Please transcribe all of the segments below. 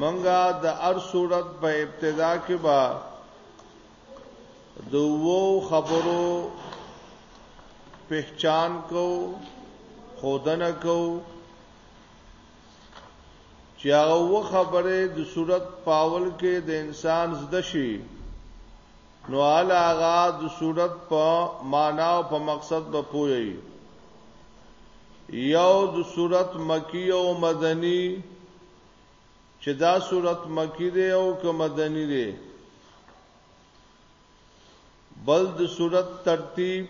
منګه د ار صورت په ابتدا کې با د وو خبرو پہچان کو خودنه کو چې هغه خبره د صورت پاول کې د انسان زده شي نو اعلی هغه د صورت په معنا او په مقصد به پوي یو د صورت مکی او مدنی چې دا صورت مکی دی او که مدنی دی بل د صورت ترتیب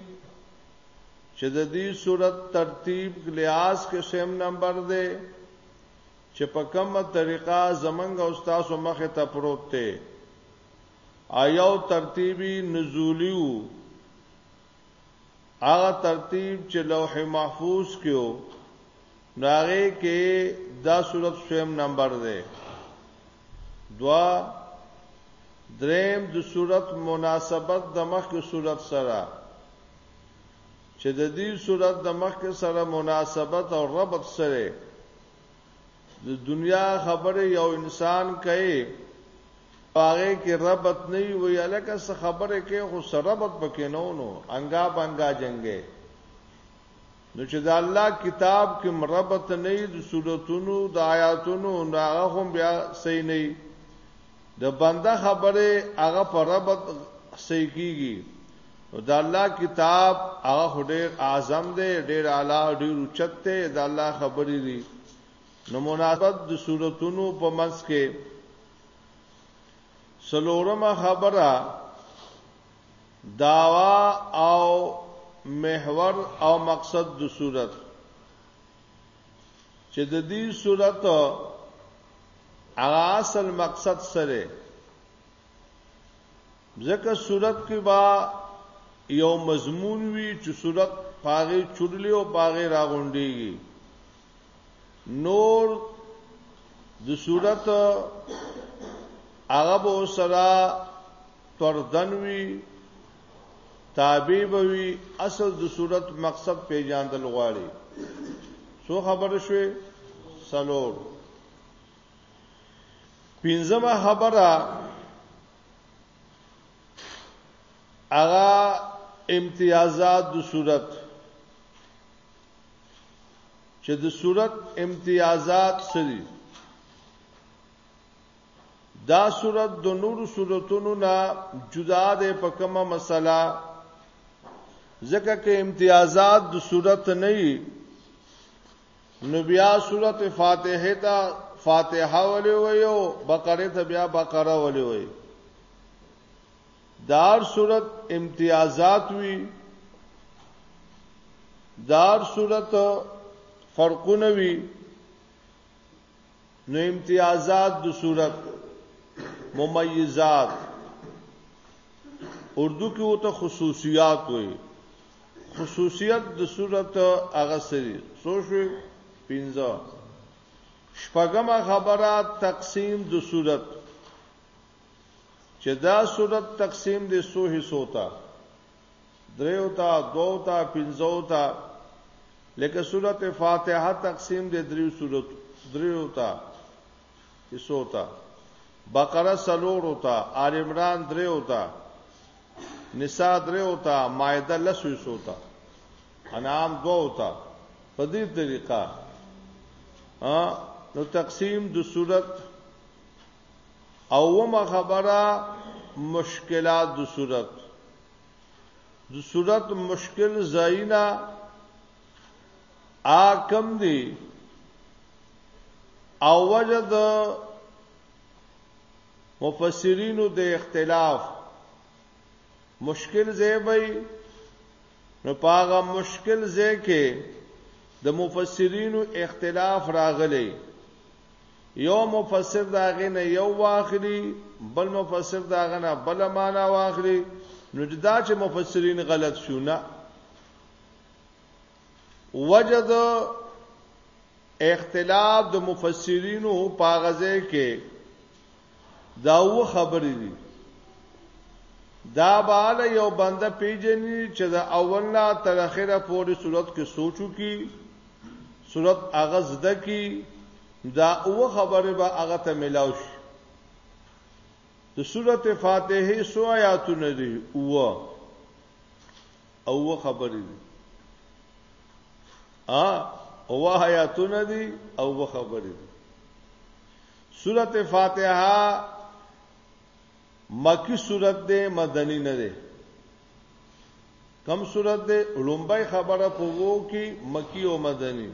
چې د دې صورت ترتیب لیاس کې سیم نمبر دی چې په کومه طریقه زمنګ او تاسو مخه ته پروت دی ایو ترتیبی نزولی وو هغه ترتیب چې لوح محفوظ کې وو ناغه کې دا صورت سویم نمبر دی دوا دریم د صورت مناسبت د مخ کې صورت سره چې د دې صورت د مخ کې سره مناسبت او ربط سره د دنیا خبره یو انسان کوي پاره کې ربط نه وي الکه څه خبره کې خو سره ربط پکې نه ونو انګا بنګا جنگه نو چې دا الله کتاب کې مربط نه د صورتونو د آیاتونو نه هم بیا صحیح نه د بنده خبره هغه پر ربط صحیح کیږي نو د الله کتاب هغه ډیر اعظم دی ډیر اعلی ډیر اوچت دی د الله خبرې دي نو مناسبت د صورتونو په منځ کې سلورمه خبره داوا او محور او مقصد د صورت چې د دې صورت هغه اصل مقصد سره ځکه صورت کې با یو مضمون وی چې صورت پاغه چړلی او پاغه راغونډيږي نور د صورت هغه به سره تردنوي تابع بوي اصل د صورت مقصد پیژاندل غواړي سو خبر شوي سلور پنځمه خبره اغا امتیازات د صورت چې د صورت امتیازات سری دا صورت د نورو صورتونو نه جدا ده په کومه مسله ځکه کې امتیازات د صورت نه نو بیا سورته فاتحه ته فاتحه ولې ویو بقره ته بیا بقره ولې وی دار صورت امتیازات وی دار صورت فرقونه وی نو امتیازات د صورت ممیزات اردو کې وته خصوصیات وي خصوصیت د صورت هغه سری سو شو پینځه شپږمه خبره تقسیم د صورت چې دا صورت تقسیم د سو حصو ته دریو ته دوو ته پینځو ته لکه صورت فاتحه تقسیم د دریو صورت دریو ته حصو ته بقره سلور ته آل عمران دریو ته نساء درې او تا مائده لسو سو تا انعام دو او تا په دې طریقه ا نو تقسیم د صورت اومه خبره مشکلات د صورت د صورت مشکل زاینا آ کم دی او وجد مفسرینو د اختلاف مشکل ځای به نو په هغه مشکل ځای کې د مفسرینو اختلاف راغلی یو مفسر دا غنه یو واخلي بل مفسر دا غنه بل معنا واخلي نو دا چې مفسرین غلط شو نه وجد اختلاف د مفسرینو په غزه کې دا و خبرې دي دا بالا یو بنده پیجنې چې دا اول نه تر اخره پورې صورت کې سوچو کی صورت هغه زده کی دا و خبره به هغه ته ملاو شي د سورته فاتحه سو آیاتونه دي او اووه خبرې دي ا اووه آیاتونه دي اووه خبرې دي سورته فاتحه مکی سورته ده مدنی نه ده کم سورته ده لومبای خبره په وو کې مکی او مدنی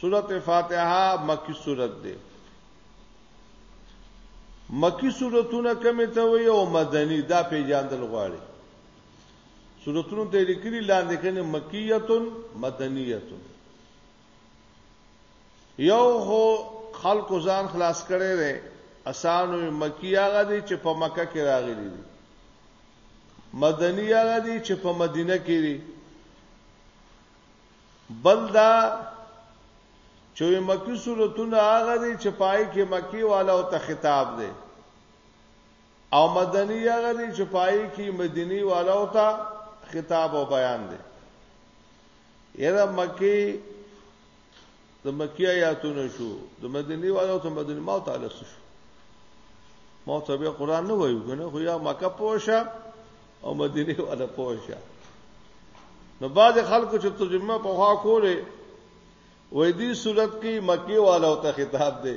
سورته فاتحه مکی سورته ده مکی سورتونه کمی ته وي او مدنی دا پیجاندل غواړي سورتونو ته لیکلي لاندې کنه مکیتون مدنیتون یو هو خلق ځان خلاص کړي دي اسانو مکی هغه دي چې په مکه کې راغلي دي مدنی هغه دي چې په مدینه کې دي بل دا چې مکی سورتونه هغه دي چې پای کې مکی والا او ته خطاب دي او مدنی هغه دی چې پای کې مدینی والو ته خطاب او بیان دی یره مکی د مکی آیاتونه شو د مدینی والو ته مدینی ما تعالی شو ما ته به قران نه وایو کنه خو یا مکه پوشه او مدینی والا پوشه نو باز خلکو چې ترجمه په خوا کوله وې دې صورت کې مکی والو ته خطاب دی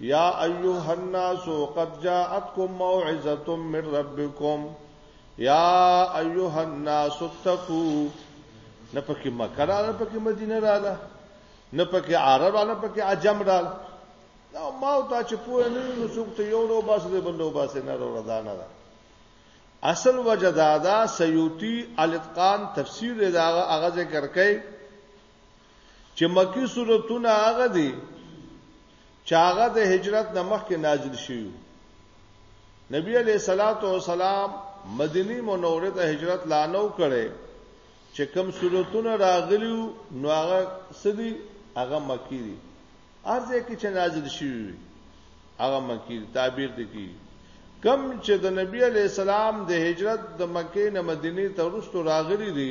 یا ایها الناس قد جاءتکم موعظه من ربکم یا ایها الناس اتقوا نه پکې مکه را نه پکې مدینه را ده نه پکې عرب را نه پکې عجم را دا ما او تا چې پوه نه نو څوک ته یو نو باسه دې بل نو باسه نه وروړه دا نه ده اصل وجه دا دا سیوطی الاتقان تفسیر داغه هغه ذکر کوي چې مکی سورتونه هغه دي چې هغه د هجرت نه مخکې نازل شوي نبی علیہ الصلوۃ والسلام مدینی منوره ته هجرت لانو کړي چې کم صورتونه راغلی نو هغه سدي هغه مکی دي ارزه کې چې نازل شوی هغه مکی تعبیر دي کی کم چې د نبی علی السلام د هجرت د مکې نه مدینه ته ورستو راغلی دي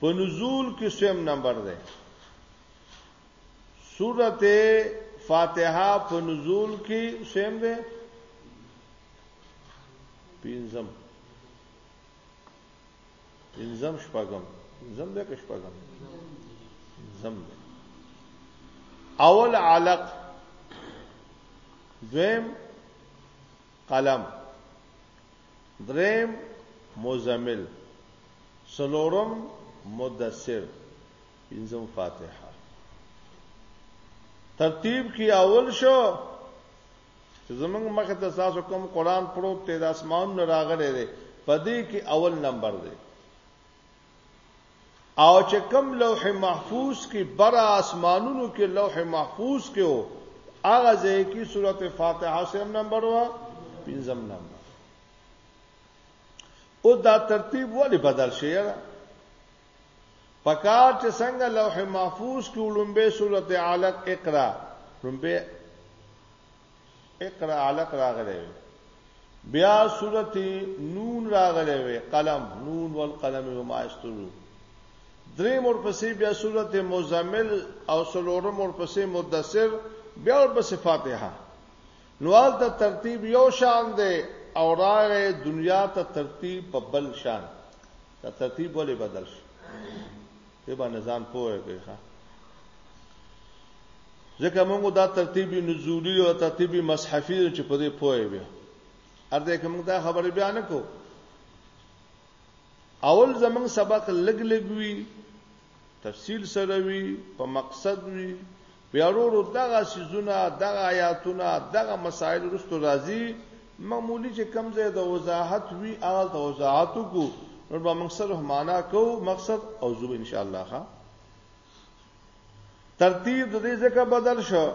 په نزول کې سویم نمبر ده سورته فاتحه په نزول کې سویم ده پینځم پینځم شپږم پینځم ده که شپږم پینځم ده اول علق دویم قلم دریم مزمل څلورم مدثر پنځم فاتحه ترتیب کی اول شو چې زمنګ مخه ته تاسو کوم قران پروت ته د اسمان نه راغلی دی پدې کې اول نمبر دی او چې کوم لوح محفوظ کې بر اسمانونو کې لوح محفوظ کې او هغه ځای کې سورته فاتحه سم نمبر وا پنځم نمبر او دا ترتیب ولی بدل شي پکار چې څنګه لوح محفوظ کې لومبه سورته علق اقرا لومبه اقرا علق راغلی وي بیا صورت نون راغلی وي قلم نون والقلم وما یسطرون درې مور پسې بیا صورت مزمل او سلورم مور پسې مدثر بیا ور پسې فاتحه نوال ته ترتیب یو شان دی او راغې دنیا ته ترتیب په بل شان دا ترتیب ولې بدل شو په باندې ځان پوهه کوي ښا ځکه موږ دا ترتیب نزولی او ترتیب مصحفي چې په دې پوهه وي ارته کوم دا خبره بیان کو اول زمنګ سبق لګ لګوي تفصیل سره وي په مقصد وي بیا وروره دغه څیزونه، دغه ایاتونه، دغه مسایل وروسته راځي، معمولي چې کوم ځای د وضاحت وي هغلته وضاحت وکړو، نور به موږ صرف معنا کوو، مقصد او ځو به انشاءالله ښه. ترتیب د دې ځکه بدل شو،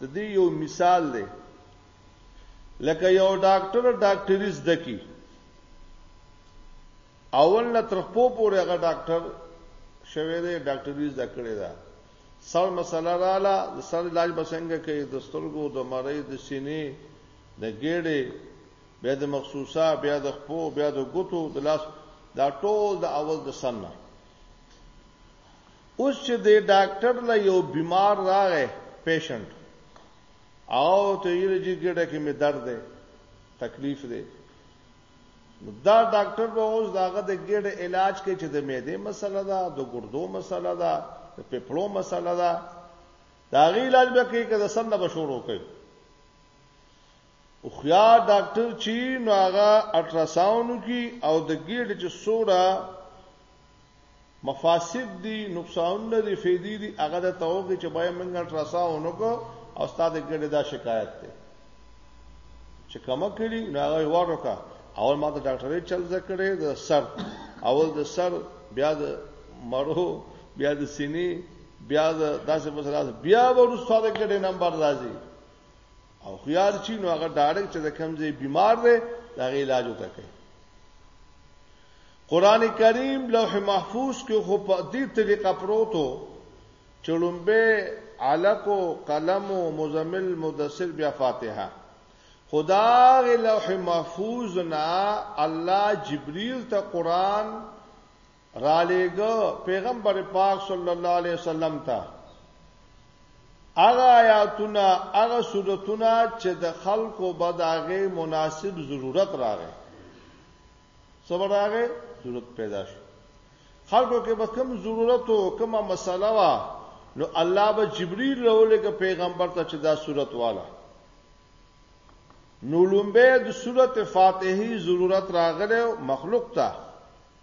د دې یو مثال دی، لکه یو ډاکټر ډاکټري زده کړي، اول نه تر خپو پورې هغه ډاکټر شوی دی، ډاکټري زده کړې ده، سر مسله رااله د سر علاج بسنګ کوي د سترګو د مړۍ د سینې د ګېړې بیا د مخصوصه بیا د خپو بیا د ګوتو د لاس دا ټول د اول د سنه اوس چې د ډاکټر له یو بیمار راغی پیشنټ او ته یې چې ګډه کې می درد دی تکلیف دی نو دا ډاکټر به اوس داغه د ګډ علاج کې چې د معدې مسله ده د ګردو مسله ده د پپړو مسله ده دا غي علاج به کوي که د سن نه بشورو کوي او خیا ډاکټر چې نو هغه الټراساوند کی او د ګډ چې سوډا مفاسد دي نقصانونه دي فیدی دي هغه د توګه چې بای منګ ترساونو کو او استاد ګډه دا شکایت ده چې کما کړی نو هغه واره کا اول ما د ډاکټرې چل زکړې د سر اول د سر بیا د مرو بیا د سینې بیا د داسې مسله بیا ورو استاد ګډه نمبر راځي او خيار چی نو هغه ډایرک چې د کمزې بیمار دی دا غي علاج وته کوي قران کریم لوح محفوظ کې خو په دې طریقه پروتو چړمبه علق او قلم او مزمل مدثر بیا فاتحه خدا غي لوح محفوظ نه الله جبريل ته قران را لېګو پیغمبر پاک صلی الله علیه وسلم ته هغه آیاتونه هغه سورتونه چې د خلکو بداغه مناسب ضرورت راغی صبر راغی ضرورت پیدا شو خلکو کې به کوم ضرورت او کومه مسله وا نو الله به جبرئیل راولېګ پیغمبر ته چې دا صورت والا نو لومبه د سورته فاتحه ضرورت راغله مخلوق ته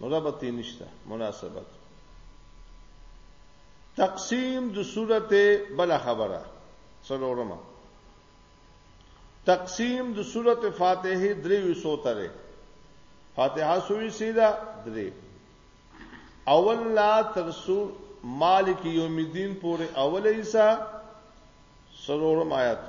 نو ربط یې نشته مناسبت تقسیم د سورته بل خبره څلورمه تقسیم د سورته فاتحه درې وسو تره فاتحه سوې سیدا درې اول لا تر سور مالک یوم الدین پورې اول ایسا سلورم آیات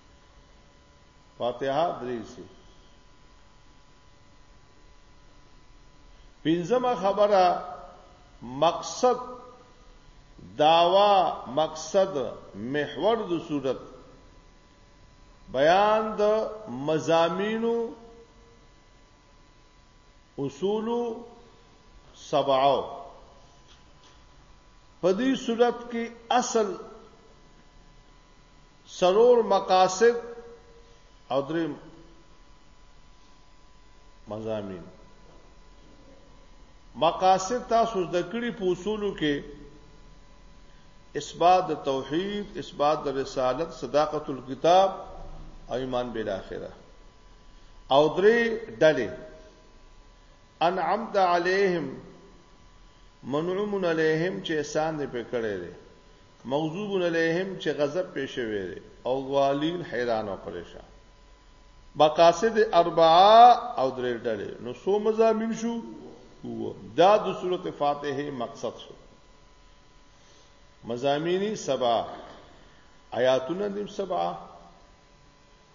فاتحه درې سي پنځمه خبره مقصد داوا مقصد محور د صورت بیان د مزامینو اصول سبعو په دې صورت کې اصل څلور مقاصد او درې مزامین مقاصد تاسو د کړي په اصولو کې اثبات د توحید اثبات د رسالت صداقت الكتاب او ایمان بالاخره او درې ډلې انعمت علیهم منعوم علیهم چې احسان دې په کړې دي مغضوب علیهم چې غضب پې شوی دی او والین حیران او پریشان مقاصد اربعه او درې ډلې نو سو مزامین شو هو دا د سورته فاتحه مقصد شو مزامینی سبع آیاتونه دیم سبع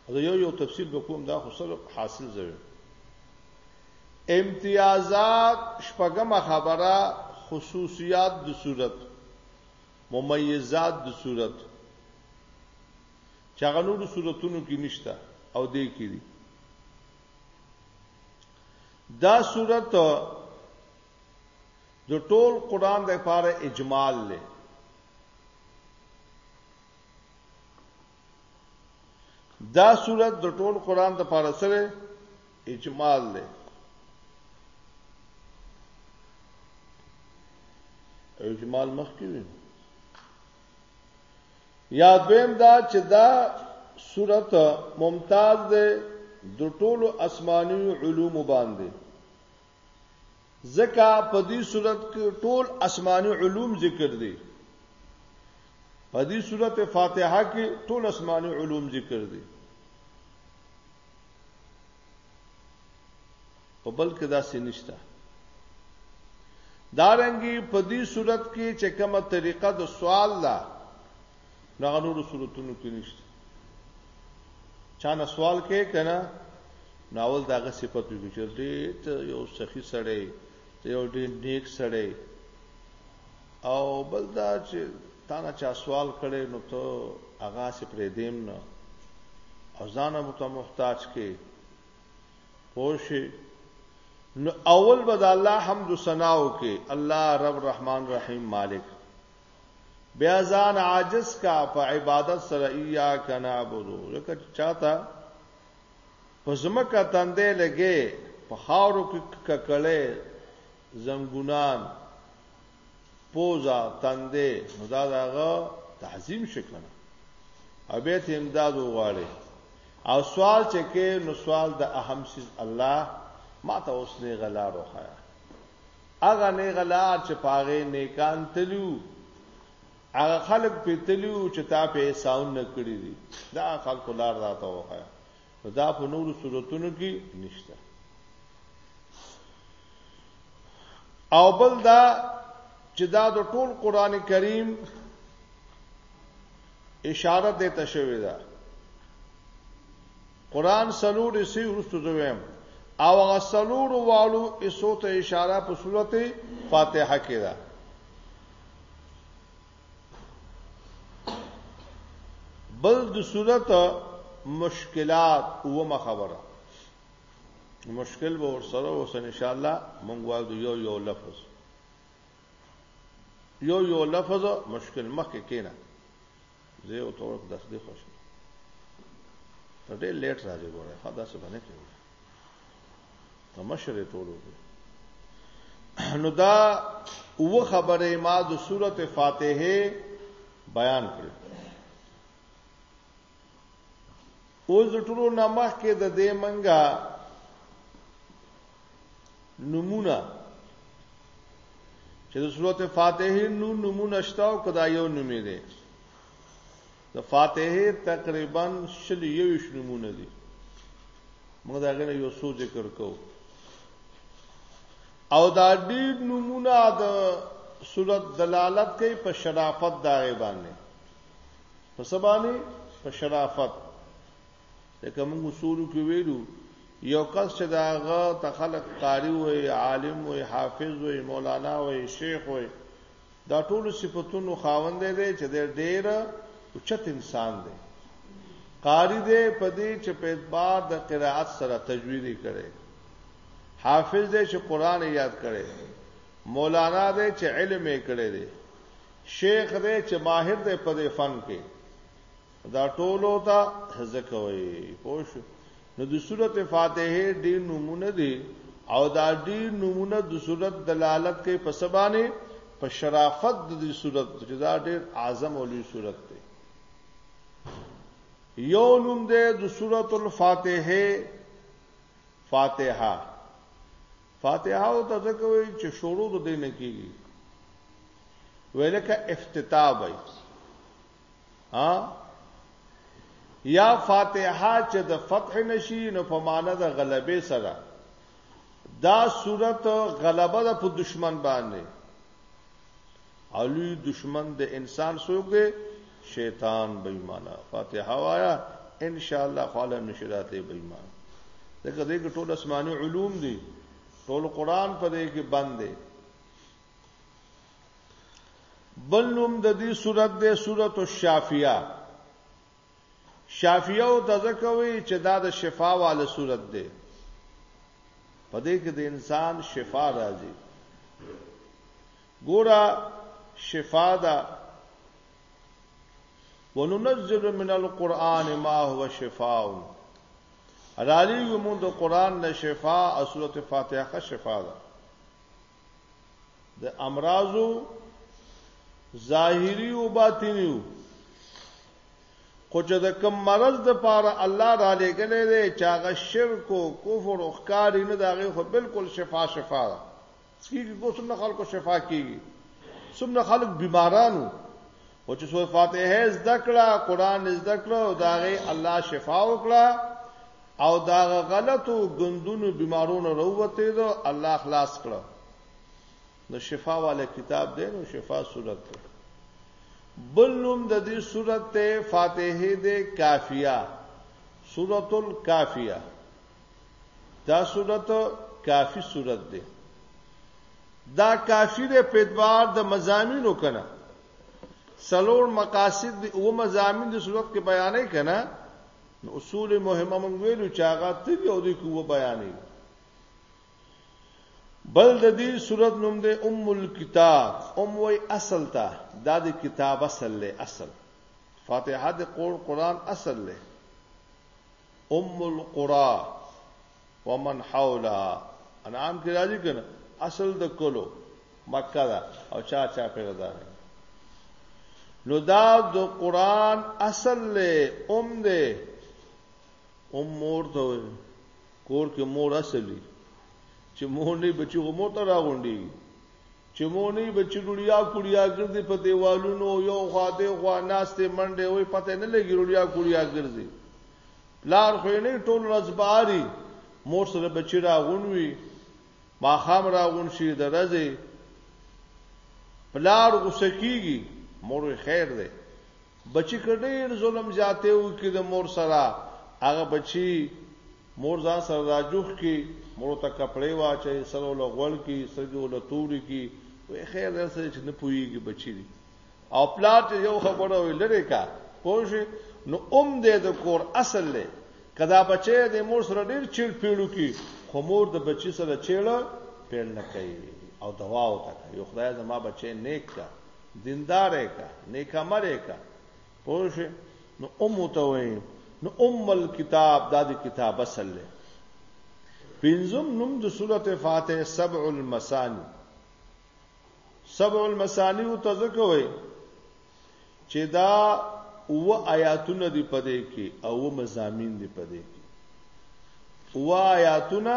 زه یو یو تفصیل وکوم دا خو سره حاصل زوی امتیازات شپږمه خبره خصوصیات د صورت ممیزات د صورت چې هغه نورو صورتونو کې نشته او دې کې دي دا صورت د ټول قران د لپاره اجمال لري دا صورت د ټول قران د پاره سره اجمال دی اجمال مخکې وي یا دویم دا چې دا صورت ممتاز ده د ټولو اسماني علوم باندې ځکه په دې صورت کې ټول آسماني علوم ذکر دي په دې صورت فاتحه کې ټول آسماني علوم ذکر دي په بل کې دا سنشتہ دارنګي په دې صورت کې چې کومه طریقه د سوال ده دا نورو صورتونو کې نشته چا نه سوال کې کنه ناول داغه صفت وي چې دې ته یو سخی سړی ته یو دې نیک سړی او بل دا چې تا نه چا سوال کړي نو ته هغه سي پرې دیم نه او ځان مو ته محتاج کې پوښي نو اول بد الله حمد ثناو کې الله رب رحمان رحیم مالک بیا ځان عاجز کا په عبادت سره ایا کنا عبدو لکه چاته په زمکه تندې لګې په خاورو کې ککړې زنګونان پوزا تندې نو دا دغه تعظیم شکنه ابه ته امداد وغواړي او سوال چې کې نو سوال د اهم سیز الله ما ته اوس نه غلا روخایا هغه نېغه لار چې په هغې نېکان تللي وو، هغه خلک پرې تللي وو چې تا پرې احسانونه کړي دي، د هغه خلکو لار راته وښیه. نو دا په نورو صورتونو کې نشته. او بل دا چې دا د ټول قران کریم اشاره ده ته شوی ده قران سلور اسی ورستو زویم او هغه سلور والو اسو ته اشاره په صورت فاتحه کې ده بل د صورت مشکلات اومه خبره مشکل به ور سره اوس ان شاء الله مونږ وایو یو یو لفظ یو یو لفظ مشکل مخکې کینا زه یو تور د دې خوښ ته ډېر لیټ راځي ګوره ها دا څه باندې کوي ته مشره ټولو نو دا او خبره ما د سورته فاتحه بیان کړ او زټرو نمخ کې د دې منګه نمونه چې د سورته فاتحه نو نمونه شتاو کدا یو نومې ده د فاتحه تقریبا شل یو نمونه دي موږ دا غنه یو سوچ ذکر کو او دا ډیر نمونه د سورته دلالت کوي په شرافت دا غي باندې په سبانه په شرافت لکه موږ اصول کې ویلو یو کس چې دا غا ته خلق قاری وي عالم وي حافظ وي مولانا وي شیخ وي دا ټول صفاتونو خاوند دی چې د ډېر اوچت انسان دی قاری دی په دې چې په اعتبار د قرائت سره تجوید کړي حافظ دی چې قران یاد کړي مولانا دی چې علم یې کړي دی شیخ دی چې ماهر دی په دې فن کې دا ټولو ته ځکوي پوښ نو د سورته فاتحه ډیر نمونه دي او دا ډیر نمونه د سورته دلالت کوي په سبانه په شرافت د دې سورته چې دا ډیر اعظم او لوی سورته ده یو نوم ده د سورته الفاتحه فاتحه فاتحه او ته ځکوي چې شروع د دې نه کیږي ولکه افتتاح وي ها یا فاتحه چې د فتح نشي نو په معنا د غلبې سره دا صورت غلبه ده په دشمن باندې علي دشمن د انسان سوګ دی شیطان بېمانه فاتحه وایا ان شاء الله خاله نشرات بېمانه دغه دې ټول اسماني علوم دي ټول قران په دې کې بند دی بل نوم د دې صورت د صورت الشافیه شافیه او تزکوي چې دا د شفا واله صورت ده پدې کې د انسان شفا راځي ګورا شفا ده وننزل من القرآن ما هو شفاء رالیو مون د قرآن نه شفا او سورته فاتحه شفا ده د امراضو ظاهری او باطنی خو چې د کم مرض د پاره الله را لګلې دی چې هغه شرک او کفر او ښکار نه داغه خو بالکل شفا شفا ده سکیږي کوم خلکو شفا کیږي څومره خلک بیمارانو او چې سورۃ فاتحه زده کړه قران زده کړه او داغه الله شفا وکړه او دا غلطو ګندونو بیمارونو روته دو الله خلاص کړو نو شفا والا کتاب دی نو شفا صورت دی بل نوم د دې صورت ته فاتحه ده کافیه سورۃ الکافیه دا سورۃ کافی سورۃ ده دا کافی ده په ادوار د مزامینو کنه سلور مقاصد او مزامین د سورۃ کې بیانې کنه نو اصول مهمه مونږ ویلو چې هغه ته دی او د کوو بیانې بل د دې صورت نوم دی ام الكتاب ام وی اصل ته دا د کتاب اصل له اصل فاتحه د قرآن اصل له ام القرآن ومن حولها انعام کې راځي کنه اصل د کلو مکه دا او چا چا پیدا ده نو دا د قران اصل له ام ده ام مور ته کور کې مور اصلي چې مور نه بچو مور ته راغونډي چې مو نه بچی ډوډیا کوډیا ګرځي په دیوالونو یو خوا دی خوا ناشته منډه وي پته نه لګي ډوډیا کوډیا ګرځي پلار خو نه ټول رزباری مور سره بچی راغونوي ماخام راغون شي درځي پلار غوسه کیږي مور خیر دی بچی که ډیر ظلم زیاته وکړي د مور سره هغه بچی مور ځان سره راجوخ کی مور ته کپړې واچي سره ول غول کی سترګې ول توري کی وې خیر در سره چې نه پويږي بچی دی او پلار چې یو خبره وي لری کا پوه نو اوم دې د کور اصل له کدا بچی د مور سره ډیر چیل پیړو کی خو مور د بچی سره چیل پیړ نه کوي او دوا او تا یو خدای زما بچی نیک کا دیندار یې کا نیک عمل یې کا پوه شئ نو ام ته وایي نو ام الكتاب دا د کتاب اصل دی پنځم نوم د سورته فاتحه سبع المثانی سبع المثانی او تذکوي چې دا و آیاتونه دی پدې کې او مزامین دی پدې کې و آیاتونه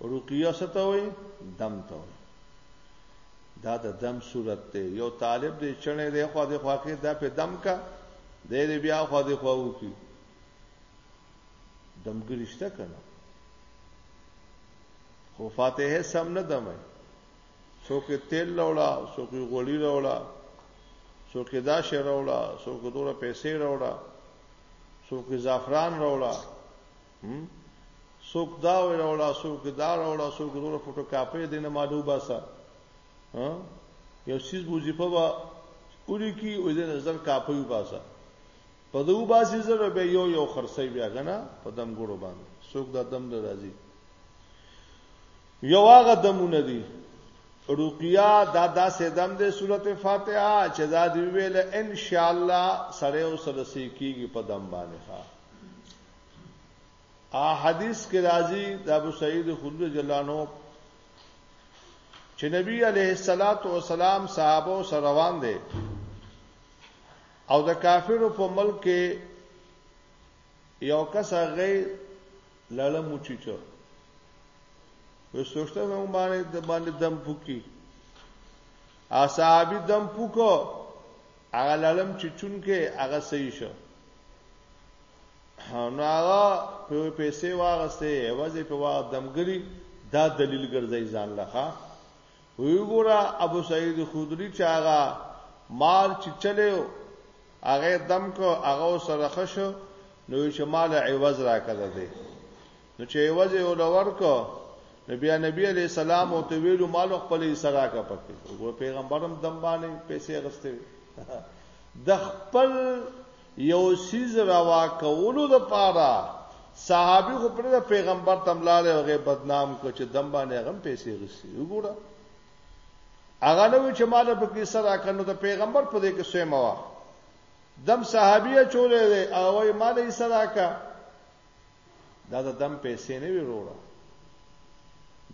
رقیه څه ته وایي دم ته وایي دا د دم صورت ته یو طالب دې چنې دې خو دې خواکې دا په دم کا دې دې بیا خو دې خو وکی دمګریشته کنه خو فاتحه سم نه دمه څوک تیل لوړا څوک غوړی لوړا څوک دا شی لوړا څوک دوره پیسې لوړا څوک زعفران لوړا هم سوک دا وروړه سوک دا وروړه سوک دونه فوټو کاپي دینه مالو باسا ها یو سیس وظیفه وا اوري کی او دې نظر کاپي باسا په دو باسي زره به یو یو خرڅي بیا غنا په دم ګورو باندې سوک دا دم د راځي یو هغه دمونه دي رقیه دا دا سیدم دې سورته فاتحه چې دا دی ویل ان شاء الله سره او سره سې کیږي په دم باندې ښا ا حدیث کې راځي د ابو سعید خدری جلانو چې نبی علیه الصلاۃ والسلام صحابه سره روان دي او د کافرو په ملک کې یو کس هغه لړم وچیچو وسوشته نو باندې د باندې دم پوکي اصحابي دم پوکو هغه لړم چې چونکه هغه صحیح شو نو هغه په پیسې واغسته عوض په واغ دمګری دا دلیل ګرځي ځان لخوا وی ګورا ابو سعید خدری چې هغه مال چې چلو هغه دم کو هغه سره خشو نو چې مال عوض را کړل دي نو چې ایواز یو لور کو نبی نبی علی السلام او ته ویلو مال خپل سره کا پکې وګور پیغمبرم دم باندې پیسې غستې د خپل یو سیز روا کولو د پاره صحابي خو پر پیغمبر تملاله هغه بدنام کو چې دم باندې هغه پیسې غستې وګوره هغه نو چې مال په کې سره کنو د پیغمبر په دې کې سیمه وا دم صحابي چولې او ما دې سره کا دا د دم پیسې نه وی وروړه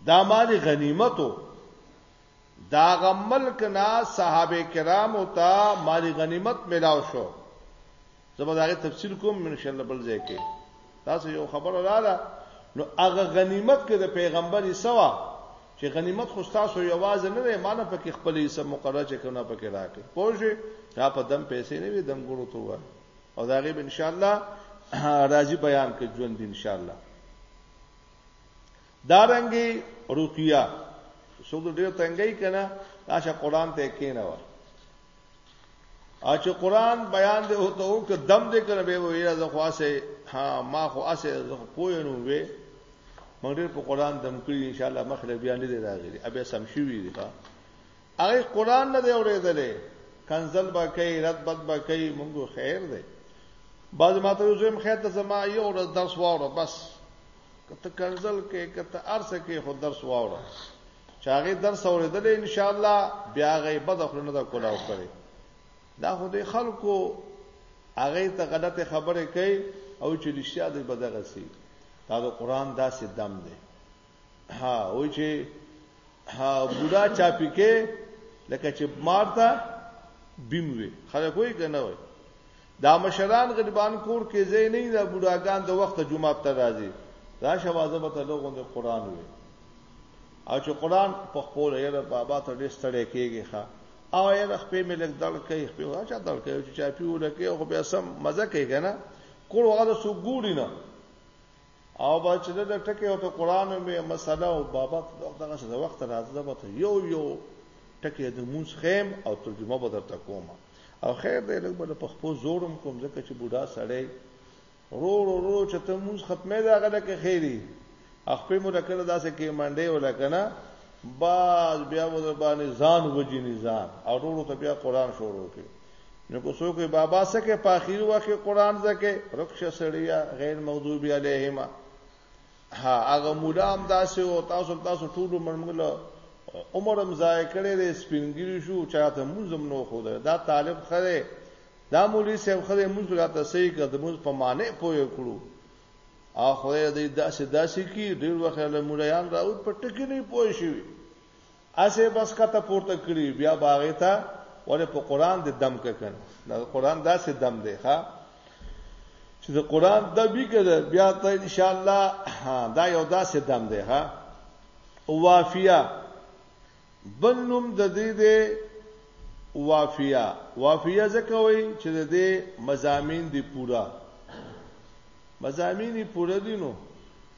دا مال غنیمتو دا غملک نا صحابه کرام او تا مال غنیمت ملاو شو زبر داغه تفصیل کوم ان شاء الله بل ځای کې تاسو یو خبره رااله نو هغه غنیمت کې د پیغمبر سوا چې غنیمت خو تاسو یوازې نه دی مال په کې خپلې سم مقرره چې کنه په کې راکې پوه شئ دا په دم پیسې نه وي دم ګورو ته وایي او دا غیب ان شاء الله راځي بیان کې ژوند ان شاء الله دارنګي رقیه څو ډېر تنګي کنه راشه قران ته کېنه و او چې قران بیان دی هوته او که دم دې کنه به ویرا زه خواسه ها ما خو اسه زه پوه نه وې مونږ ډېر په قران دم کړی ان شاء الله مخله بیا نه دی راغلی ابه سم شي وی دی ها هغه قران نه دی اورېدلې کنزل به کوي رد بد به کوي مونږ خیر دی بعض ماته یو زم خیر ته زما یو ورځ درس واوره بس کته کنزل کې کته ارسه کې خو درس واوره چاغه درس اوریدل ان شاء الله بیا غیبه د خلنو د کولاو کړي دا خو د خلکو هغه ته غلط خبره کوي او چې رښتیا دی بدغه سي دا د قران داسې دم دی ها وای چې ها بوډا چا پکې لکه چې مارتا بیم وي خلک وای کنه وای دا مشران غریبان کور کې زې نه دا بوډاګان د وخت جمعه ته راځي دا شوازه به ته لوګون د قران وي او چې قران په خپل یره بابا ته ډېر ستړی کېږي ښا او یره خپې مې لګ دړ کوي خپې واچا دړ کوي چې چا پیو لکه خو به سم مزه کوي کنه کور هغه سو ګوري نه او با چې د ټکي او د قران مې مسله او بابت دغه څه د وخت راځه به ته یو یو ټکي د مونږ خیم او ترجمه به درته کوم او خیر دې لږ بل په خپل زورم کوم ځکه چې بوډا سړی رو رو رو چې ته مونږ ختمه دا غله کې خیری خپل مو لکه داسې کې منډه ولکنه باز بیا مو باندې ځان وجنی ځان او رو رو ته بیا قران شروع کړي نو کو څوک بابا سکه په اخیر وخت کې قران زکه رکش سړیا غیر مغضوب علیهم ها هغه مولا هم داسې او تاسو تاسو ټول مرمله عمر هم ضایع کړي د سپینګری شو چاته منظم نو خو دا طالب خره دا مولوی صاحب خره موږ لا تاسو کې د موږ په معنی پوهه کړو اخره دې داسې داسې کې ډیر وخت له مولایان راو پټ کې نه پوه شي هسې بس کته پورته کړي بیا به هغې ته ولې په قرآن دې دم که کن دا قرآن داسې دم دی ښا چې د قرآن دبی که بیا ته ان شاء الله دا یو داسې دم دی ښا وافیه بل نوم د دې دی وافیه وافیه ځکه وایي چې د دې مزامین دی پورا مزامین پورا دي نو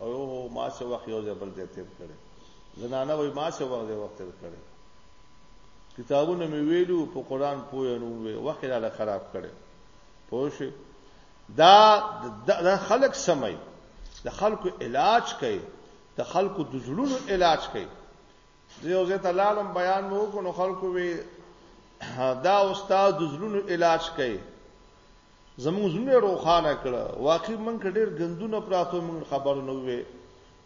او ما څه وخت یو ځای بل ځای تیر کړی زنانه وای ما څه وخت یو وخت تیر کړی کتابونه مې ویلو په قران پوه نو وی وخت را خراب کړی پوه شو دا د خلق سمای د خلکو علاج کوي د خلکو د زړونو علاج کوي زه یو ځای ته لاړم بیان مو کو نو خلکو وی دا استاد د زړونو علاج کوي زموږ زړه روخانه کړه واقعي من کډیر غندونه پراتو موږ خبر نه وې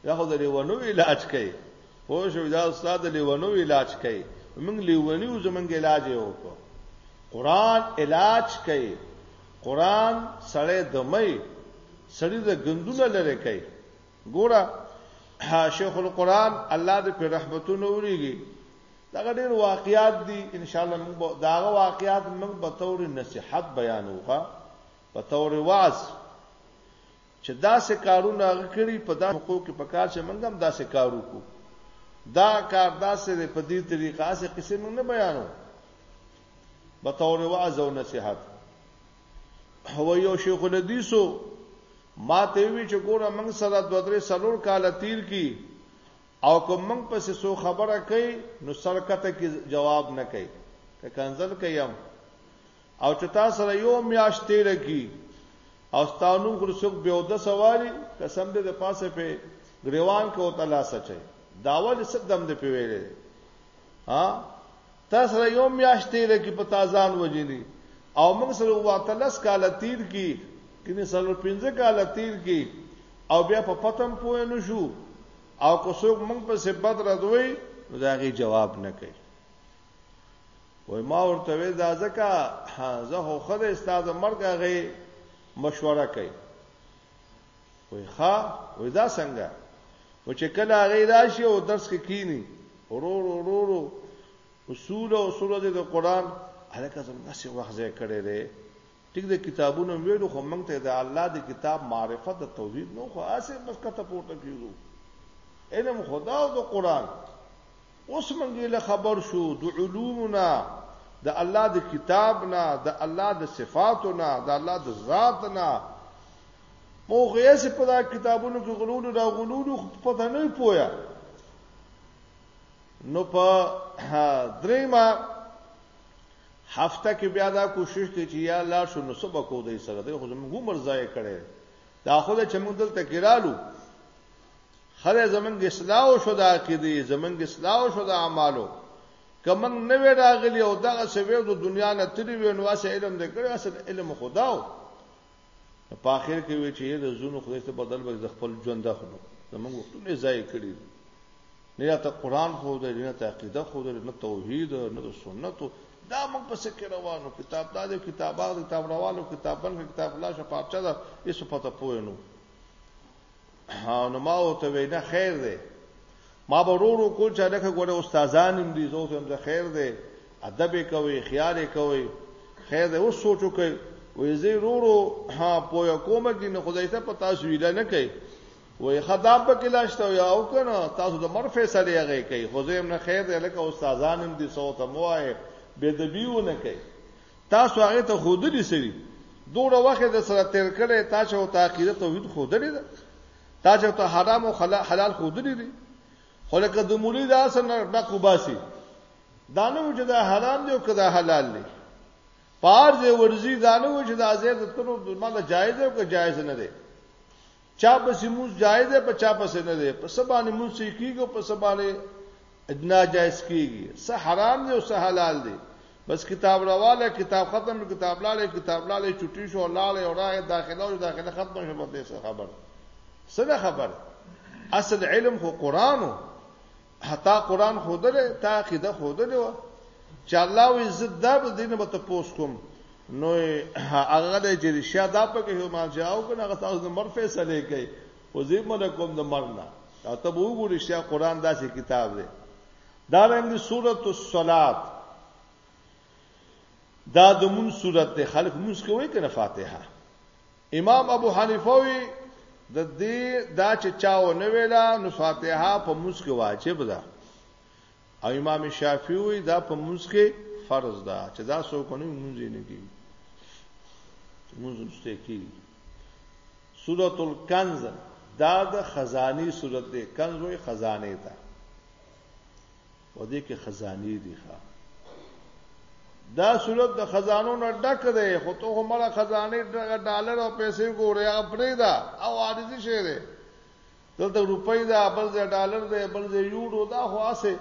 دا خو د لیونو علاج کوي خو شو دا استاد لیونو علاج کوي موږ لیونی او زمونږ علاج یې وکړو قران علاج کوي قران سړی دمي سړی د غندونه لره کوي ګوره شیخ القران الله دې په رحمتونو وريږي دغه ډیر واقعیات دي ان شاء الله موږ دا واقعیات موږ به تور نصيحت بیانوغه په تور وعظ چې دا سه کارونه غکړي په داسې موقع کې په کار چې موږ هم دا سه کارو کو دا کار دا سه په دې طریقه سه قسم موږ نه بیانو په تور وعظ او نصيحت هو یو شیخ الحدیثو ما ته وی چې ګوره موږ سره دوه درې سلور کال تیر کی او که موږ پسې څو خبره کوي نو سر کته کې جواب نه کوي که کنزل کویم او چې تا سره یو میاشت تیر کی او ستانو خو څوک به ود سوالي قسم دې د پاسه په غریوان کې او تعالی سچي داول صدم دې پیویلې ها تا سره یو میاشت تیر کی په تازان وجلی او موږ سره واتلس کال تیر کی کینه سره 15 کال تیر کی او بیا په پتم پوه نه شو او که څوک موږ په سبد ردوي نو دا غي جواب نه کوي وای ما ورته وې دا ځکه زه خو خدای استاد مرګ غي مشوره کوي وای ښا وای دا څنګه و چې کله غي راشي او درس کې کینی ورور ورور اصول او اصول د قران هلکه زموږ څه وخت ځای کړی دی ټیک ده کتابونه مو ویلو خو موږ ته د الله د کتاب معرفت د توحید نو خو اسې بس کته پورته کیږو علم خدا او د قران اوس موږ له خبر شو د علومنا د الله د کتاب نه د الله د صفاتو نه د الله د ذات نه مو غیس په دا کتابونو کې غلول دا غلول خو پته نه پویا نو په دریمه هفته کې بیا دا کوشش کوي چې یا لا شو نو سبا کو دی سره دی خو زموږ عمر ضایع کړي دا خو د چمون دلته کېرالو خله زمونږ اصلاح شو د عقیده زمونږ اصلاح شو د اعمالو کمن نه وی راغلی او دغه سوي د دنیا نه تری وینواسه علم دې کړو اصل علم خداو په اخر کې وی چې د زونو خدای ته بدل به د خپل ژوند اخلو زمونږ وختونه ځای کړی نه راته قران خو د نه تعقیده خو د نه توحید نه د سنت دا موږ په سکه روانو کتاب دا د کتابه د کتاب روانو کتابن کتاب لا شپارچا دا ایسو پته پوینو ها نو ما او ته وینا خیر دی ما به ورو کول چې لکه ګوره استادان هم دي زه هم ته خیر دی ادب کوي خیال کوي خیر دی اوس سوچو کوي وې زه ورو ها پویا کوم کې نه خدای ته پتا شو ویل نه کوي وې خدام په کې لاشته یا او کنه تاسو د مر فیصله هغه کوي خو زه هم نه خیر دی لکه استادان هم دي صوت موای به د بیو نه کوي تاسو هغه ته خودلی سوي دوره وخت د سره تیر کړي تاسو ته عقیده توحید خودلی ده تاسو ته حرام او حلال خودلی دي خو لکه د مولوی دا سن ډکو باسي دانه چې دا حرام دی او کدا حلال دی پار دې ورزي دانه چې دا زید تر مال جایز او که جایز نه دی چا پسې مونږ جایز دی په چا پسې نه دی په څه باندې مونږ صحیح کیږي په څه باندې ادنا جایز کیږي څه حرام دی او څه حلال دی بس کتاب راواله کتاب ختم کتاب لاله کتاب لاله چټي شو لاله او راغه داخله او داخله ختم شو په دې څه خبر سره خبر اصل علم خو قرانو حتا قران خودله تا عقیده خودله و چې الله وي زدا به دینه به تاسو کوم نو هغه د جریشا دا په کې ما جاو کنه هغه تاسو د مر فیصله کوي او زی مله کوم د مرنا دا ته وګورئ چې قران داسې کتاب دی دا رنګ سورۃ الصلات دا د مون سورۃ خلق موږ کوي کنه فاتحه امام ابو حنیفه وی د دې دا چې چاو نه ویلا نو فاتحه په موږ کې واجب ده او امام شافعي وی دا په موږ کې فرض ده چې دا څوک نه موږ نه کی موږ نشته کی سورۃ الکنز دا د خزانی سورۃ ده کنز وی خزانه ده په دې کې خزاني دي ښا دا صورت د خزانو نه ډک دی خو ته هم له خزانه ډالر او پیسې ګورې هغه پرې دا او عارضي شی دی دلته روپۍ دا بل ځای ډالر دی بل ځای یورو دا خو اسه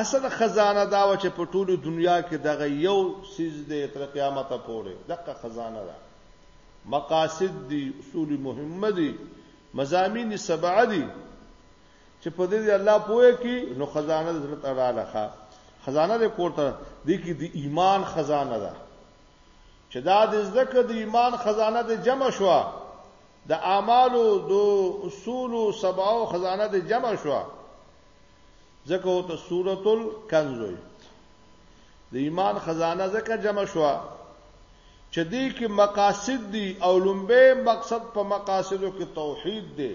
اصل خزانه دا و چې په ټولو دنیا کې دغه یو سیز دی تر قیامت پورې دغه خزانه ده مقاصد دي اصول مهمه دي مزامین سبعه دي چې په دې الله پوهه کی نو خزانه زړه ته را لخه خزانه دې کوته دې کې د ایمان خزانه ده چې دا د زکه د ایمان خزانه د جمع شو د اعمالو د اصول او سباو خزانه د جمع شو زکه او ته سورۃ الکنز وي د ایمان خزانه زکه جمع شو چې دې کې مقاصد دي او لومبه مقصد په مقاصدو کې توحید دی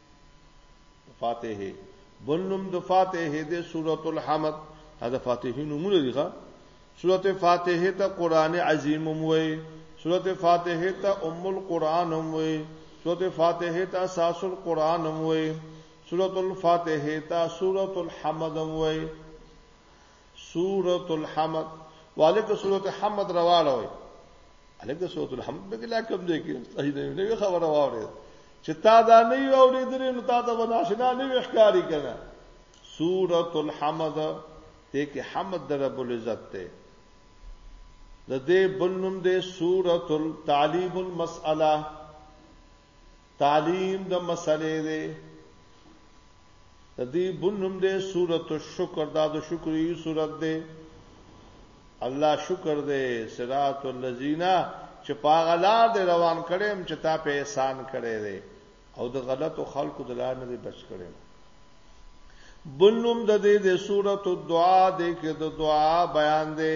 فاتحه بل نوم د فاتحه د سورۃ الحمد دا فاتحه نومونه دي ښا سورۃ فاتحه ته قران عظیم وای سورۃ فاتحه ته ام القرآن وای سورۃ فاتحه ته اساس القرآن وای سورۃ الفاتحه ته سورۃ الحمد وای سورۃ الحمد والک سورۃ الحمد رواړوي الک سورۃ الحمد به لا کم دی کې صحیح نه نه خبره واره چې تا دا نه یو اوریدل نو تا دا بناشنا نه وښکاری کنه سورۃ الحمد ته کې حمد در رب العزت ته د دې بلنوم دې سورۃ التعلیم المسأله تعلیم د مسلې دی د دې بنم دې سورۃ الشکر دا د شکر یو سورۃ دی الله شکر دې صراط الذین چې پاغلار دې روان کړم چې تا په احسان کړې دې او د غلطو خلکو د لار نه دې بچ کړم بلوم د دې د سورۃ الدعاء دې کې د دعا بیان دې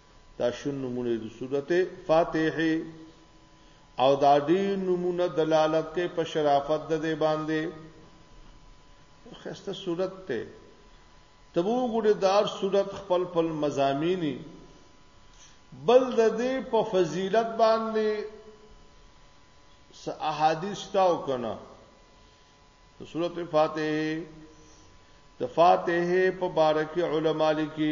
دا شون نمونه د سورته فاتحه او دا ډیر نمونه دلالت کوي په شرافت د دې باندې خسته صورت ته تبو ګډه دار صورت خپل خپل مزامینی بل د دې په فضیلت باندې س احادیث تاو کنه سورۃ فاتحه د فاتحه په بارکه علما لیکي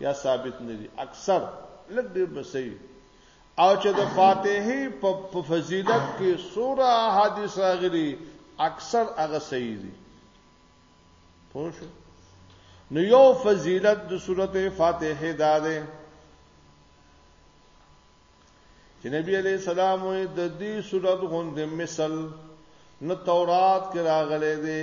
یا ثابت نه دي اکثر لږ ډیر بسې او چې د فاتحه په فضیلت کې سوره حدیث راغلي اکثر هغه صحیح دي پوه شو نو یو فضیلت د سورته فاتحه دا ده چې نبی علی السلام د دې سورته غوندې مثال نو تورات کې راغلي دي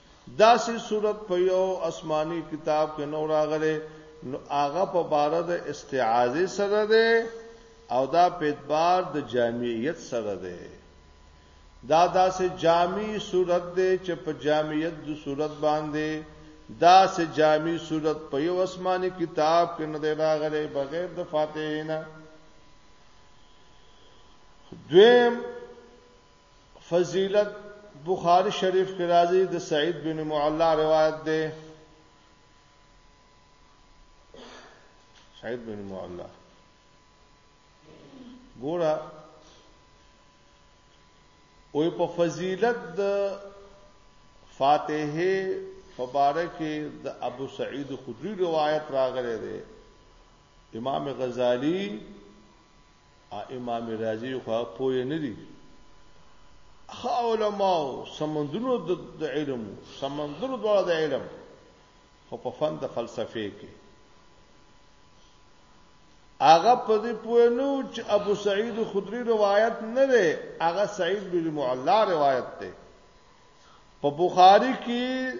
داسې صورت په یو اسماني کتاب کې نو راغلی نو هغه په باره د استعاذې سره ده او دا په اعتبار د جامعیت سره ده دا داسې جامع صورت ده چې په جامعیت د صورت باندې دا سه جامع صورت په یو آسماني کتاب کې نه دی راغلی بغیر د فاتحه نه دویم فضیلت بخاری شریف کې راځي د سعید بن معلا روایت ده سعید بن معلا ګوره وې په فضیلت د فاتحه مبارک د ابو سعید خدری روایت راغره ده امام غزالی امام رازی خو هغه پوه نه دی خو علماء سمندونو د علم سمندونو دواړه د علم خو په فن د فلسفه کې هغه په دې پوه نه و چې ابو سعید خدری روایت نه دی هغه سعید بن معلا روایت دی په بخاری کې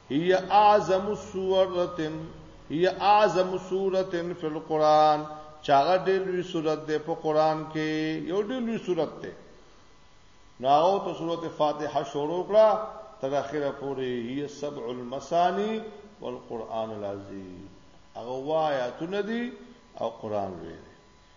هي اعظم سورت هي اعظم سورت فی القرآن چاغه ډېر لوی سورت دی په قرآن کې یو ډېر لوی سورت دی ناو ته سورت فاتحه شروع کړه تر اخره پورې هي سبع المثانی والقرآن العظیم هغه وایا تونه دی او قرآن لوی دی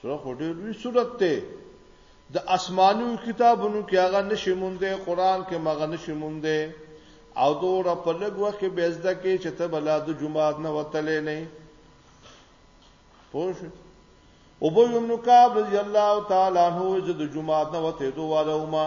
سوره خو ډېر لوی سوره ده د اسمانو کتابونو کې هغه نشي مونږه قران کې مغه نشي مونږه او دور په لګ وخت کې به زده کې چې ته بلا د جمعات نه وتلې نه پوه شو ابو یمن کعب رضی الله تعالی عنہ چې د جمعات نه وته دوه وروما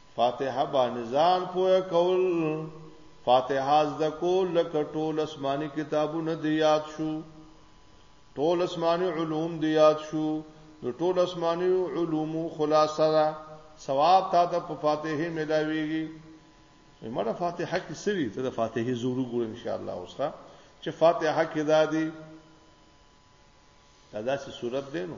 فاتحه باندې ځان پوهه کول فاتحه زده کول لکه ټول اسماني کتابونه دی یاد شو ټول اسماني علوم دی یاد شو نو ټول اسماني علوم خلاصه ده ثواب تا ته په فاتحه ملاويږي مړه فاتحه کې سری ته د فاتحه زورو ګور ان شاء الله اوسه چې فاتحه کې دا دی دا داسې صورت دی نو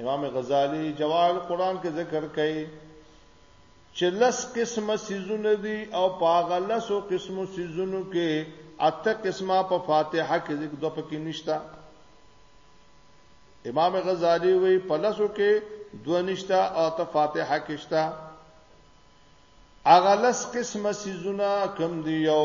امام غزالی جواب قران کې ذکر کړي چې لس قسمه سيزونه دي او پاغه لسو قسمو سيزونو کې اته قسمه په فاتحه کې ذکر د پکې نشتا امام غزالی وی په لسو کې دو نشتا او ته فاتحه کې شتا اغه لس قسمه سيزونه کم دي یو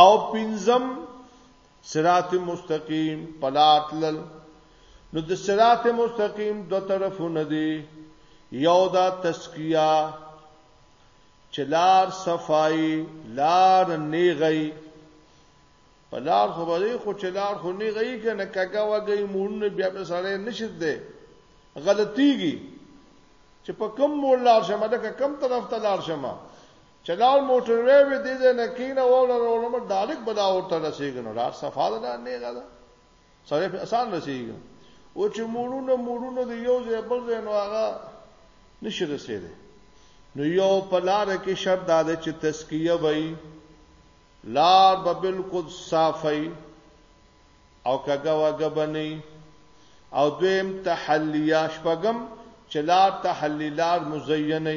او پنځم صراط مستقیم پلاتل نو د صراط مستقیم دو طرفونه دي یو دا تسکیه چلار صفای لار نیغی پلار خو به خو چلار خو نیغی کنه کګه وګی مون بیا په سره نشد ده غلطیږي چې په کم مول لار شمه ده کم طرف ته لار شمه چه لال موټر وی وی دی ځای نه کینه وولا رولم ډالک بدا ورته رسیږي نو ډار صفا ده نه نیغه ده سره په آسان رسیږي او چې موړونه موړونه دی یو ځای بل ځای نو هغه نشي رسیدي نو یو په لار کې شرط دا ده چې تسکیه وای لار به بالکل صافي او کګه وګه بنئ او دویم تحلیه شپغم چې لار تحلیلار مزینه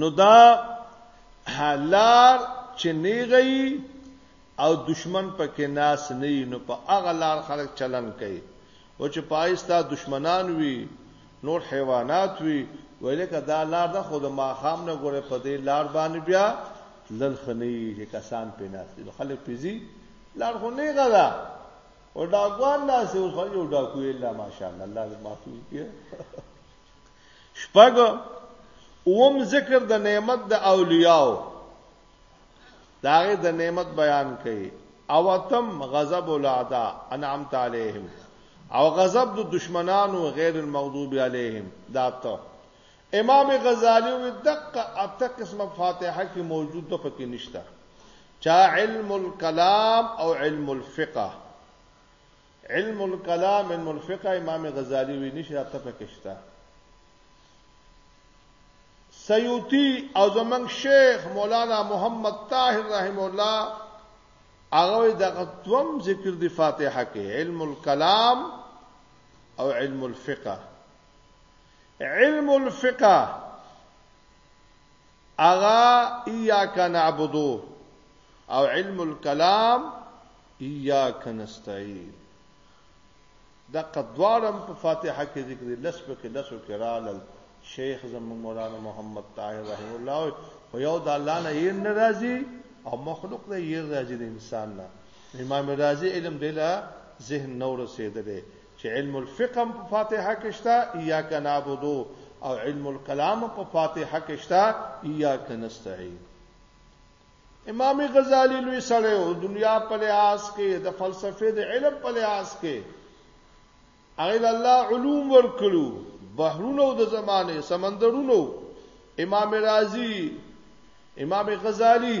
نو دا حلار چې نیغی او دشمن پکې ناس نه نو په هغه لار خلک چلن کوي او چې پایستا دشمنان وي نور حیوانات وي ویل کدا لار د خود ما خام نه ګوره په دې لار باندې بیا لن خنی چې کسان په ناس دي خلک پیزي لار خو نه غلا او دا ګوان ناس او خو یو ډاکو الا ماشاءالله الله دې معافي کړي شپږ، اووم ذکر د نعمت د اولیاو د هغې د نعمت بیان کوي او اتم غضب الاعداء انعمت علیهم او غضب د دشمنانو غیر المغضوب علیهم دا ته امام غزالی وی دقه اته قسمه فاتحه کې موجود ده پکې نشته چا علم الكلام او علم الفقه علم الکلام علم الفقه امام غزالی وی نشه هفته پکې شته سیوطی او زمنګ شیخ مولانا محمد طاهر رحم الله هغه دغه دوم ذکر دی فاتحه کې علم الکلام او علم الفقه علم الفقه اغا ایاک نعبدو او علم الكلام ایاک نستعين د قدوارم په فاتحه کې ذکر لس په کې لسو کې رالل شیخ زمون مولانا محمد طاهر رحم الله خو یو د الله نه یې ناراضي او مخلوق نه یې راضي د انسان نه امام رازي علم دلا ذهن نو رسیدلې چې علم الفقه هم په فاتحه کې شته ایاک نعبدو او علم الکلام په فاتحه کې شته ایاک نستعين امام غزالی لوی سره او دنیا په لحاظ کې د فلسفه د علم په لحاظ کې اغه الله علوم ورکړو بحرونو د زمانه سمندرونو امام رازی امام غزالی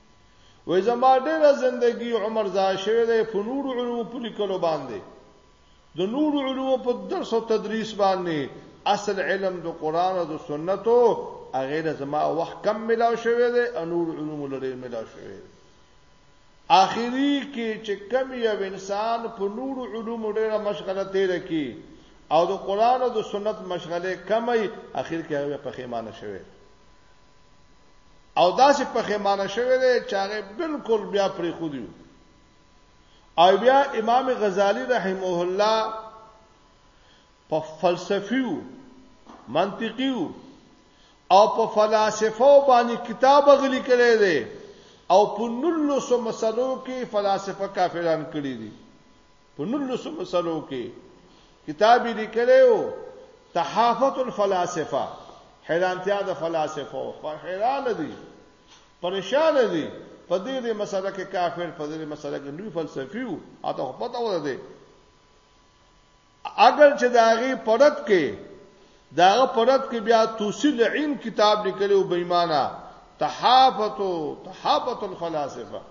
وای زما ډېره زندگی عمر ضایع شوی دی په نور علوم په لیکلو باندې د نور علوم په درس او تدریس باندې اصل علم د قران او د سنتو هغه له زما وخت کم ملاو شوی دی او نور علوم لري ملاو شوی دی اخیری کې چې کم یو انسان په نور علوم ډېره مشغله تیر کی او د قران او د سنت مشغله کمای اخیر کې هغه په خیمانه شوی او داسې پخېمانه شوی دی چې هغه بالکل بیا پرې خو دیو او بیا امام غزالی رحمه الله په فلسفیو منطقیو او په فلسفه باندې کتاب غلي کړی دی او په نلوسو مسلو کې فلسفه کافران کړی دي په نولسو مسلو کې کتاب یې لیکلی و تحافت الفلاسفه حیرانتیا د فلاسفه په حیران دي پریشان دي په دې دې مسله کې کافر په دې مسله کې نوی فلسفي وو اته پته وره دي اگر چې داغي پړت کې داغه پرد کې بیا توسی لعین کتاب لیکلی او بېمانه تحافتو تحافت الفلاسفه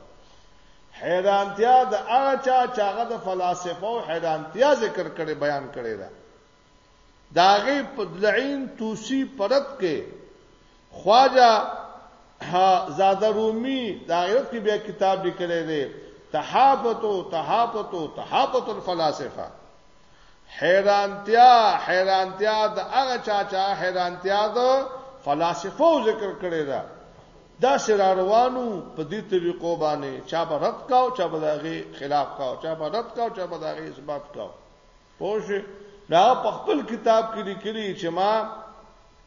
حیرانتیا د هغه چا چې هغه د فلسفه او حیرانتیا ذکر کړي بیان کړي دا داغه پدلعين توسی پرد کې خواجه زاده رومي دا غیرت کې بیا کتاب لیکلی دی تحافتو تحافتو تحافت الفلاسفه حیرانتیا حیرانتیا د هغه چا چا حیرانتیا د فلاسفو ذکر کړی دا دا سر روانو په دې طریقو باندې چا به رد کاو چا به دغه خلاف کاو چا به رد کاو چا به دغه اثبات کاو پوه شئ دا په خپل کتاب کې لیکلي چې ما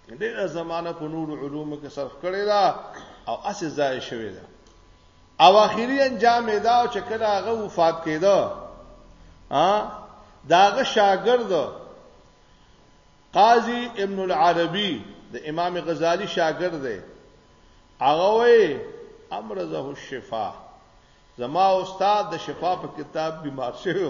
ډېره زمانہ په نور علوم کې صرف کړې ده او اسې ځای شوې ده او اخیری انجام یې دا چې کله هغه وفات کېده ا داغه شاګرد قاضي ابن العربي د امام غزالی شاګرد دی هغه وې امرزه الشفاء زما استاد د شفا په کتاب بیمار شوی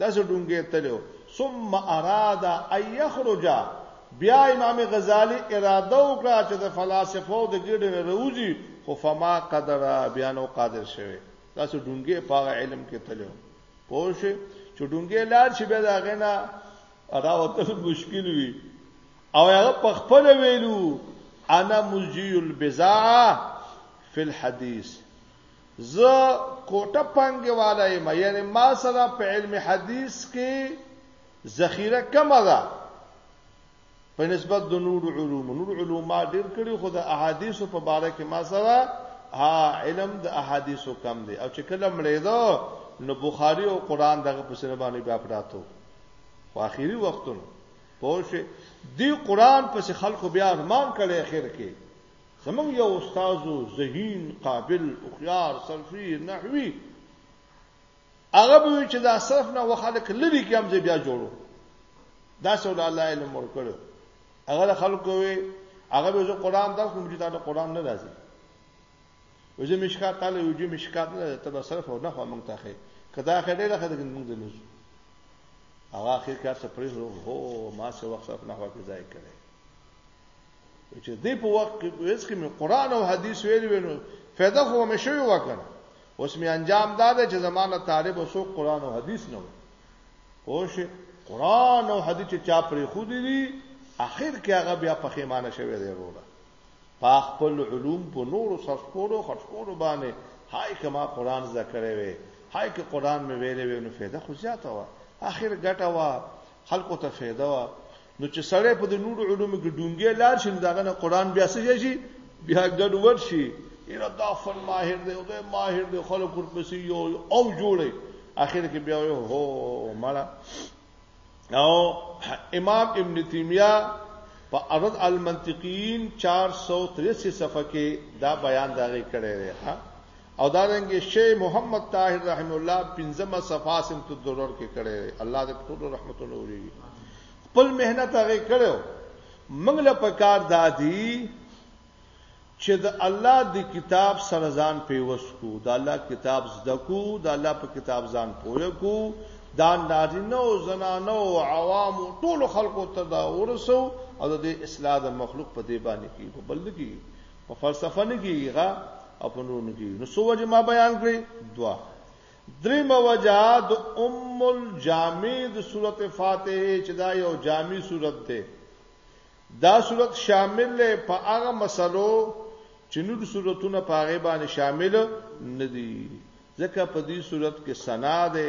داسې ډونګې تلو ثم اراد ان يخرج بیا امام غزالی اراده وکړه چې د فلسفو د ګډه روزي خو فما قدر بیا نو قادر شوه داسې ډونګې په علم کې تلو پوه شئ چې ډونګې لار شي به دا غنا راوتل مشکل وي او هغه په خپل ویلو انا مزجی البزاع فی الحدیث زه کوټه پنګ والا یم یعنی ما سره په علم حدیث کې ذخیره کم ده په نسبت د نور علوم نور علوم ما ډیر کړي خو د احادیث په باره کې ما سره ها علم د احادیث کم دی او چې کله مړېدو نو بخاری او قران دغه په سر باندې بیا پراتو خو اخیری وختونو پوه شي دی قران پس خلکو بیا ارمان کړي اخر کې زموږ یو استاد ذهین قابل اخیار صرفی نحوی هغه به چې دا صرف نه وخلک لري کې هم بیا جوړو دا سول الله علم ورکړو هغه خلکو وي هغه به قرآن درس کوم چې دا قرآن نه راځي وځي مشکات تعالی یو جی مشکات نه ته به صرف نه خو مونږ ته خې کدا خې ډېر خې دغه مونږ دلوز هغه اخر کار سپریز هو ما څه وخت صرف نه خو کې ځای کړي چې دې په وخت کې وېس کې مې قران او حديث ویل وینو فایده خو مې شوی وکړ اوس مې انجام دا ده چې زمانه طالب اوسو قران او حديث نه پوه قران او حديث چې چا پرې خو دي اخر کې هغه بیا په خیمانه شوی دی وروړه په خپل علوم په نورو سرسپورو خټکورو باندې هاي کما قران ذکرې وي هاي کې قران مې ویلې وي نو فایده خو زیاته و اخر ګټه و خلکو ته فایده و نو چې سړی په د نورو علومو کې ډونګې لار شي نو داغه نه قران بیا څه شي بیا ګډوډ شي یره دا فن ماهر دی او دا ماهر دی خلک ورپسې یو او جوړي اخر کې بیا یو هو مړه او امام ابن تیمیه په ارض المنطقین 483 صفحه کې دا بیان داغه کړی دی ها او دارنګ شیخ محمد طاهر رحم الله پنځمه صفه سمت الدرر کې کړي الله دې په ټول رحمتونو اوري خپل مهنت هغه کړو موږ له پکار دادی چې د الله د کتاب سره ځان پیوس کو د الله کتاب زده کو د الله په کتاب ځان پوهه کو دا نارینه او زنانه او عوام ټول خلکو ته دا ورسو او د اصلاح د مخلوق په دی باندې کیږي بلکې په فلسفه نه کیږي ښا او په نور نه کیږي نو سو وجه ما بیان کړې دوا درې موجا د ام الجامع د سورته فاتحه چې دا یو جامع سورته ده دا سورته شامل له په هغه مسلو چې نور سورتونه په هغه باندې شامل نه دي ځکه په دې سورته کې سنا ده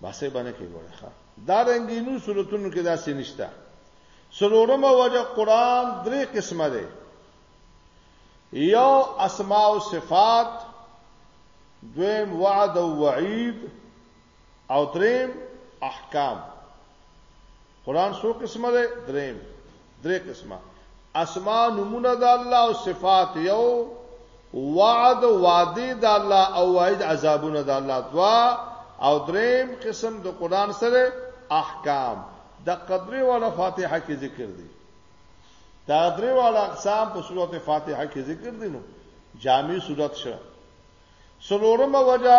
باسه باندې کې وړه ښه دا رنگینو صورتونو کې دا سینشتہ سلورم وجه قران درې قسمه ده یو اسماء او صفات دویم وعد او وعید او دریم احکام قران څو قسمه ده دریم درې قسمه اسماء نمونه د الله او صفات یو وعد وعده د الله او وعید عذابونه د الله دوا او دریم قسم د قران سره احکام د قدرې والا فاتحه کې ذکر دي دا درې والا اقسام په سورته فاتحه کې ذکر دي نو جامع صورت شوه سلورمه وجہ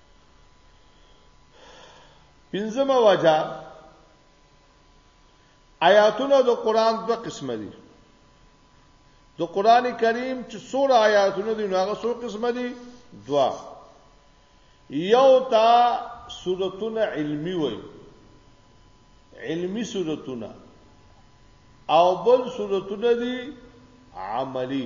پنځمه وجه آیاتونه د قران دوه قسمه دي د قران کریم چې څوره آیاتونه دي هغه څو قسمه دي دوا یو تا سورتونه علمی وای علمی سورتونه او بل سورتونه دي عملی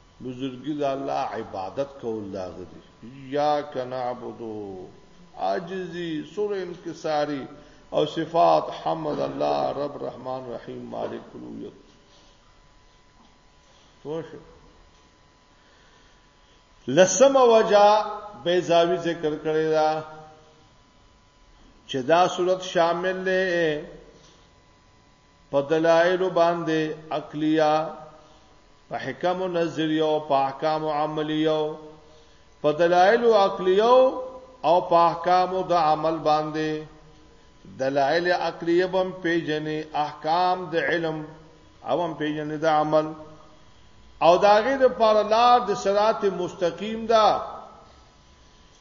بزرګي د الله عبادت کول دا غدي یا کنعبدو عاجزی سور انکساری او صفات حمد الله رب رحمان رحیم مالک الویت پوه لسم وجا بیزاوی ذکر کړی دا چې دا صورت شامل له په دلائلو باندې عقلیه، په حکم و نظریو، په احکام و عملیو، په دلائلو عقلیو او په احکام و د عمل باندې، دلائل عقلیه بم پیجنې احکام د علم او هم پیجنې د عمل او داغه د پارلار د صراط مستقیم دا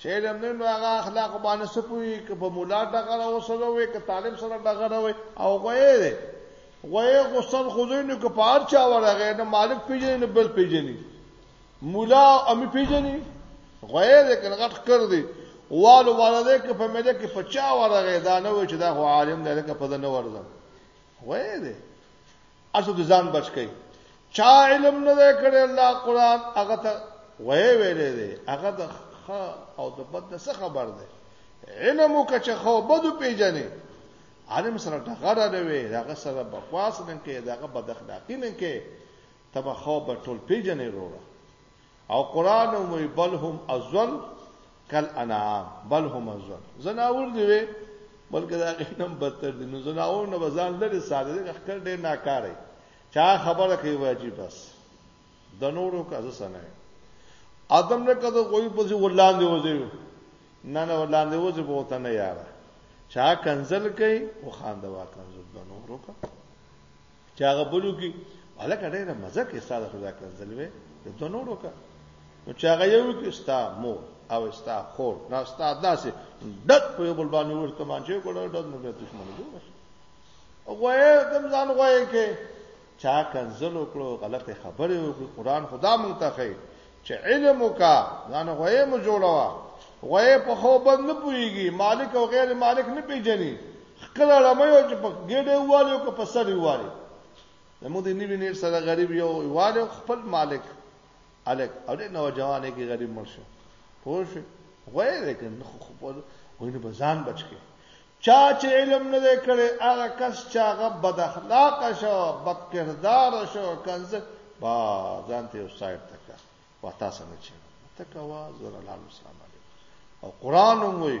چې علم نه نو هغه اخلاق باندې سپوي ک په مولا ډغره وسره وي ک طالب سره ډغره وي او غوې دی غوې غسل خوځینو ک پار چا ورغه نه مالک پیژنې نه بل پیژنې مولا امي پیژنې غوې دې کنه غټ کړ دی والو والده ک په مده کې پچا ورغه دا نه و چې دا عالم دی که په نه ورځم غوې دی اسو د ځان بچ کړي چا علم نه کړي الله قران هغه ته وای ویلې دی هغه د خا او د بد د څه خبر دی علم وکړه چې خو بده پیژنې عالم سره ټغره نه وي داغه سره بکواس نه کوي داغه بد اخلاقی نه کوي تبه خو به ټول پیژنې وروره او قران مې بل هم ازل کل انعام بل هم ازل زناور دی وی بلکې دا غینم بدتر دي نو زناور نه بزان لري ساده دي خکر ډېر ناکاره چا خبره کوي واجی بس د نورو کزه سنه ادم نه کده کوئی پسې ولاندې وځي نه نه ولاندې وځي بہت نه یاره چا کنزل کوي او خاندوا کنزل د نورو کا چې هغه بلو کې الکه ډېره مزه کې ساده خدا کړ زلوي ته تو نورو کا نو چې هغه یو کې ستا مو او ستا خور نه ستا داسې دک په یو بل باندې ورته مانچې کوله دد نو به دښمن جوړ شي غوې دم ځان غوې کې چا کنزل وکړو غلطه خبره وکړو قران خدا مونږ ته خې چې علم وکا ځان غوې مو جوړوا غوې په خو بند نه پويږي مالک او غیر مالک نه پیژني خپل لړمې او چې په ګډه والی او که په سر والی زموږ د نیوی نیر سره غریب یو والی خپل مالک الک او د نوجوانې کې غریب مرشه پوه شو غوې دې کنه خو خپل ویني بزان بچی چا چې علم نه کړي هغه کس چې هغه بد اخلاق شو بد کردار شو کنځ با ځان ته وسایت تک وتا سم چې تکوا زور الله السلام علیکم او قران هم وایي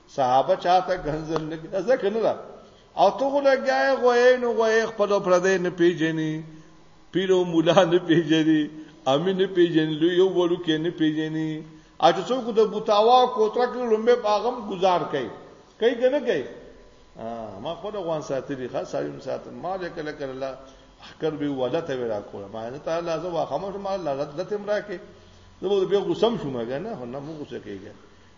صحابه چاته غنځل نه کړه ځکه نه ده او ته غلګای غوې نو غوې خپل پردې نه پیژني پیرو مولا نه پیژني امین نه پیژني لوی یو ورو کې نه پیژني اچ څوک د بوتاوا کوتره کې لومبه پاغم گزار کوي کوي کنه کوي ما خپل غوان ساتلی ښا سایم سات ما دې کله کله الله احکر به ولته ورا کوله ما نه تعالی ازو واخمه ما الله رد لته مرا کې زه به به غوسم شوم کنه نه مو غوسه کېږي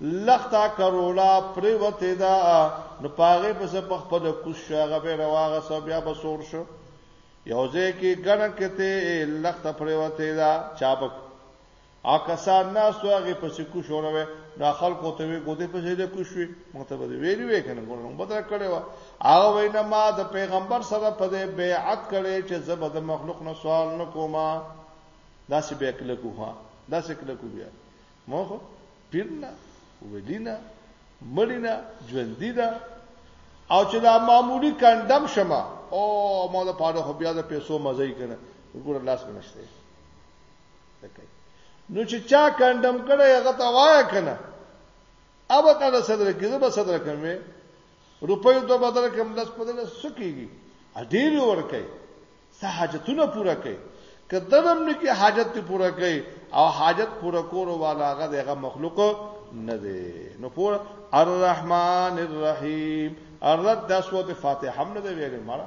لخته کرولا پریوته دا نو پاغه پس په خپل کوس شو هغه به رواغه سو بیا به سور شو یو ځکه ګڼ کته لخته پریوته دا چابک او کسان ناس هغه پس کوس ونه نو خلکو ته وی ګوته پس دې کوس وی مته به ویری وی کنه ګورم بدر کړي وا هغه وینا ما د پیغمبر سره په دې بیعت کړي چې زبر د مخلوق نه سوال نکوما داسې به کله کوه داسې کله کو بیا موخ پیرنا ولینا مړینا ژوندۍ ده او چې دا معمولی کندم شمه او ما د پاره خو بیا د پیسو مزه یې کنه وګوره لاس منشته نو چې چا کندم کړه هغه ته وای کنه اوبه تعالی صدر کې زه به صدر کوم روپۍ ته بدل کوم لس په دې سکیږي ډېر ورکه سه حاجتونه پوره کوي کدنم نه کې حاجت ته پوره کوي او حاجت پوره کولو والا هغه دغه مخلوق نه دی نو پوره الرحمن الرحیم الرد د سورته فاتحه هم نه دی ویلې مړه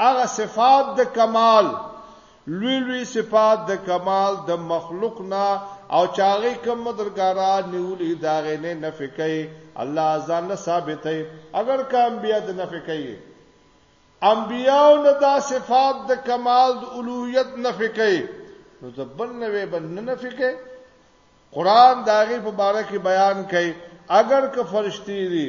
هغه صفات د کمال، لوی لوی صفات د کمال د مخلوق نه او چې هغه کوم مدرګاران نیولي د هغې نه نفي کوي، الله ځان نه ثابتوي، اګر که انبیا د نفي کوي، انبیاو نه دا صفات د کمال د الوهیت نفي کوي، نو د بل نه وې به نه نفي کوي؟ قرآن د هغې په باره کې بیان کوي، اګر که فرشتې دي،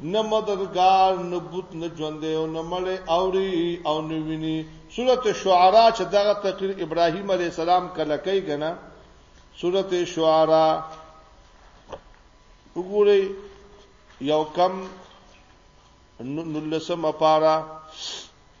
نه مددګار نه بوت نه ژوندې او نه مړې اوري او نه ویني سورته شعرا چې دغه تقریر ابراهیم علی السلام کله کوي کنه سورته شعرا وګورئ یو کم نلسم اپارا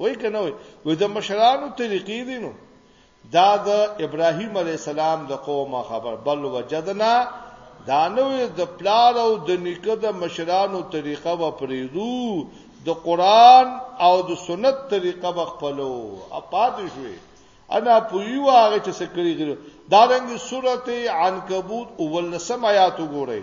وای کنه وای وې د مشرانو طریقې دي نو دا د ابراهیم علی السلام د قوم خبر بل وجدنا دا نو د پلار او د نیکه د مشرانو طریقه و پریدو د قران او د سنت طریقه به خپلو اپات شوي انا پوی واغه چې سکړي غره دا رنګ سورته عنکبوت اول سم آیات وګورئ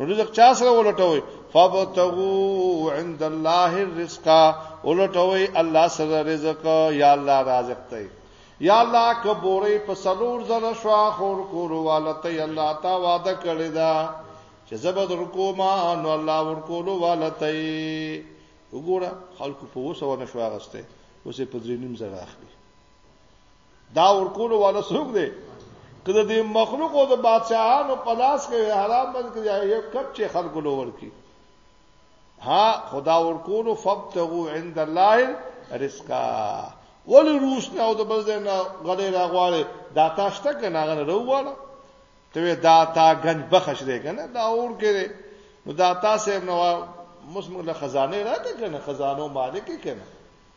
رزق چا سره ولټوي فبتغوا عند الله الرزق ولټوي الله سره رزق یا الله رازق ته یا الله کبورې په سلور زره شوا خور کور والته الله تا وعده کړی دا چې زبد رکو ما نو الله ورکول والته وګوره خلکو په وسو نشو غسته اوسې په درې نیم زره اخلي دا ورکول والا څوک دی کله دې مخلوق او د بادشاہانو په لاس کې حرام بند کړي یو کپ چې خلکو لو ورکی ها خدا ورکول فبتغو عند الله رزقا ول روس نه او د بزنه نه غلې راغواړي دا تاسو ته کنه غره وروړه ته دا تا گنج بخش دی کنه دا اور کې نو دا تاسو نو مسمله خزانه راته کنه خزانو مالک کنه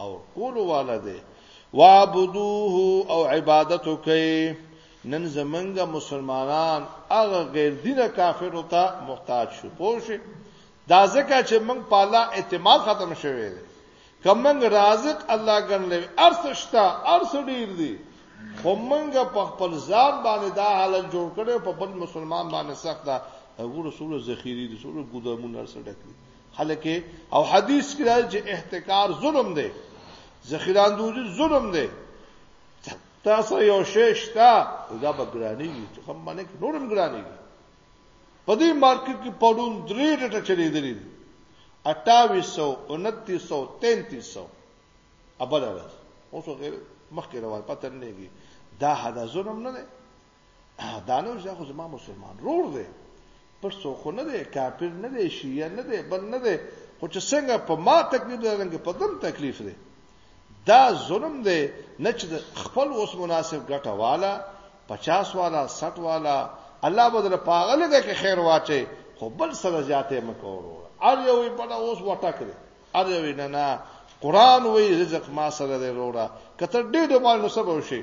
او کول والا دی وعبدوه او عبادت کوي نن زمنګ مسلمانان هغه غیر دینه کافر او ته محتاج شو پوه شي دا ځکه چې موږ په الله اعتماد ختم شوی دی کمنګ رازق الله ګنلې ارث شتا ارث ډیر دی خو موږ په خپل ځان باندې دا حالت جوړ کړو په بل مسلمان باندې سخت ده هغه رسول ذخیری دي سره ګودامونه سره ډکړي خلک او حدیث کې راځي چې احتکار ظلم دی ذخیره اندوزی ظلم دی تاسو یو شی شته دا به ګرانی وي چې هم باندې نورم ګرانی وي په دې مارکیټ کې پړون درې ډټه چلی دی 2800 ابل راځي اوس غیر مخکې روان پته نه لګي دا حدا ظلم نه دی دانو زه خو زما مسلمان رور دی پر څو خو نه دی کافر نه دی شیعه نه دی بل نه دی خو چې څنګه په ما تکلیف دی رنګ په دم تکلیف دی دا ظلم دی نه چې خپل اوس مناسب ګټه والا 50 والا 60 والا الله بدل پاغله ده کې خیر واچي خو بل سره زیاته مکوړو ار یو په اوس وټه کړی ار یو نه نه قران وی رزق ما سره دی وروړه کته ډېر باندې سبب شي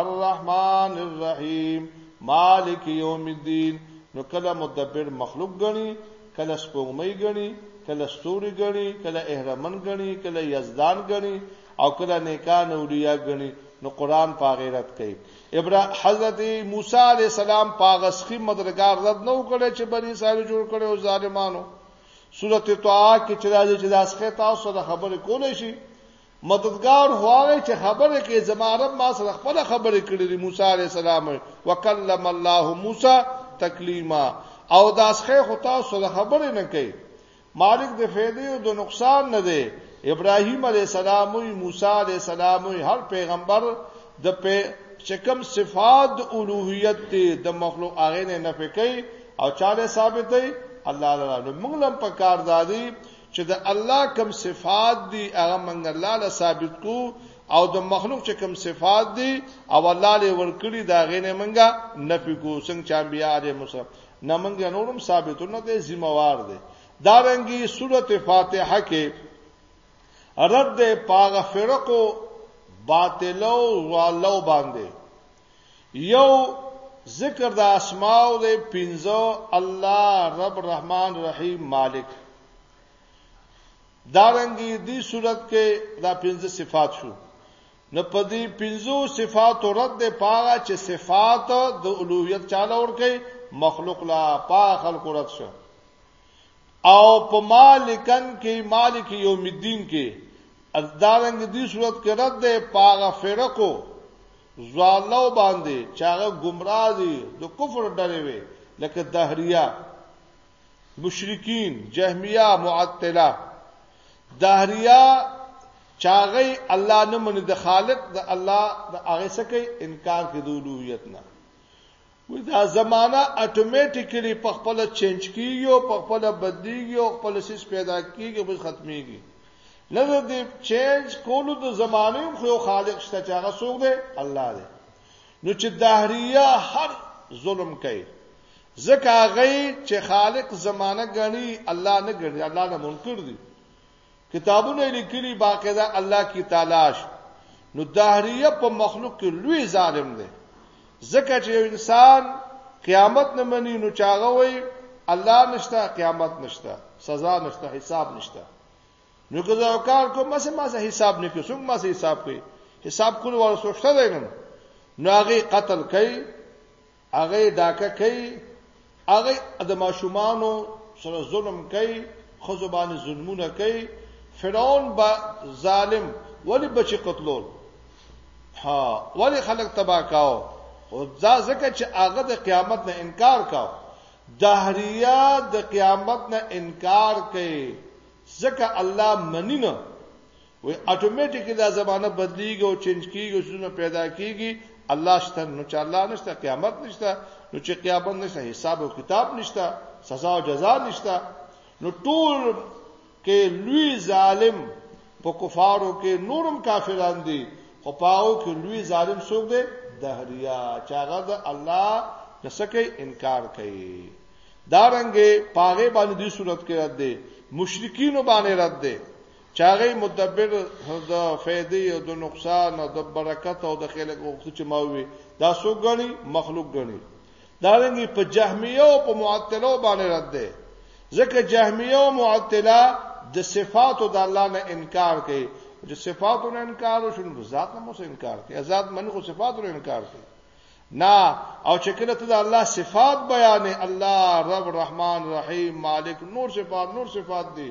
الرحمن الرحیم مالک یوم الدین نو کله مدبر مخلوق غني کله سپوږمۍ غني کله ستوري غني کله اهرمن غني کله یزدان غني او کله نیکان اولیاء غني نو قران په غیرت کوي ابرا حضرت موسی علی السلام پاغسخی مدرګار رد نه وکړي چې بنی اسرائیل جوړ کړي او ظالمانو سورته طه کې چې راځي چې داسخه تاسو د خبرې کولې شي مددگار هواوی چې خبره کې زما رب ما سره خپل خبره کړې دی موسی عليه السلام وکلم الله موسی تکلیما او داسخه خطا سره خبره نه کوي مالک د فیدې او د نقصان نه دی ابراهیم علی السلام او موسی علی السلام او هر پیغمبر د په شکم صفات اولوہیت دی د مخلوق هغه نه نفي کوي او چاله ثابت دی الله تعالی موږ لم په کار دادی چې د الله کوم صفات دي هغه موږ الله له ثابت کو او د مخلوق چې کوم صفات دي او الله له ورکړي دا غینه منګه نفي کو څنګه چې انبیاء علیهم السلام نه منګه نورم ثابتونه دي ذمہوار دي دا رنګي سورته فاتحه کې رد پاغه فرقو باطلو والو باندې یو ذکر د اسماء د پنځو الله رب رحمان رحیم مالک دارنګي دی صورت کې دا پنځه صفات شو نو په دې پنځو صفات رد ده پاغه چې صفات د اولوہیت چاله ور کوي مخلوق لا پا خلق رد شو او په مالکن کې مالک یوم الدین کې ازدارنګ دې صورت کې رد ده پاغه فرقو زوالو باندې چاغه گمراه دي د کفر ډلې وي لکه دهریه مشرکین جهمیه معطله دهریه چاغه الله نه من د خالق د الله د هغه سکه انکار کې د اولوہیت نه وی دا زمانه اټومیټیکلی په خپله چینج کیږي او په خپله بدلیږي او خپل سیس پیدا کیږي بس ختمیږي نه د دې چینج کولو د زمانه خو یو خالق شته چې هغه څوک دی الله دی نو چې دهریه هر ظلم کوي ځکه هغه چې خالق زمانه غني الله نه غني الله نه منکر دي کتابونه لیکلي باقاعده الله کی تالاش نو دهریه په مخلوق کې لوی ظالم دی ځکه چې یو انسان قیامت نه مني نو چاغه وي الله نشته قیامت نشته سزا نشته حساب نشته نو که زه کار کوم ما سه ما سه حساب نه کوم څنګه ما سه حساب کوي حساب کول ورسوخته دی نو هغه قتل کوي هغه یې ډاکه کوي، هغه د ماشومانو سره ظلم کوي، خزو باندې ظلمونه کوي، فرعون با ظالم ولی بچی قتلول ها ولی خلق تبا کاو او دا ځکه چې هغه د قیامت نه انکار کاو دهریه د قیامت نه انکار کوي ځکه الله منی نه وی اتوماتیک دا زمانہ بدلیږي او چینج کیږي سونه پیدا کیږي الله شته نو چې الله نشته قیامت نشته نو چې قیامت نشته حساب او کتاب نشته سزا او جزا نشته نو ټول کې لوی ظالم په کفارو کې نورم کافران دي خو پاو کې لوی ظالم څوک دی دهریا چاغه د الله نسکه انکار کوي دارنګه پاغه باندې د صورت کې رد دي مشرکین باندې رد دي چاغې مدبر د فیدې او د نقصان او د برکت او د خلک او چې ماوي دا سو غني مخلوق غني دا رنګي په جهميه او په معطله باندې رد ده ځکه جهميه او معطله د صفات او د الله نه انکار کوي چې صفات نه انکار او شنو ذات نه مو انکار کوي ذات منه خو صفات نه انکار کوي نه او چې کله ته د الله صفات بیانې الله رب رحمان رحیم مالک نور صفات نور صفات دي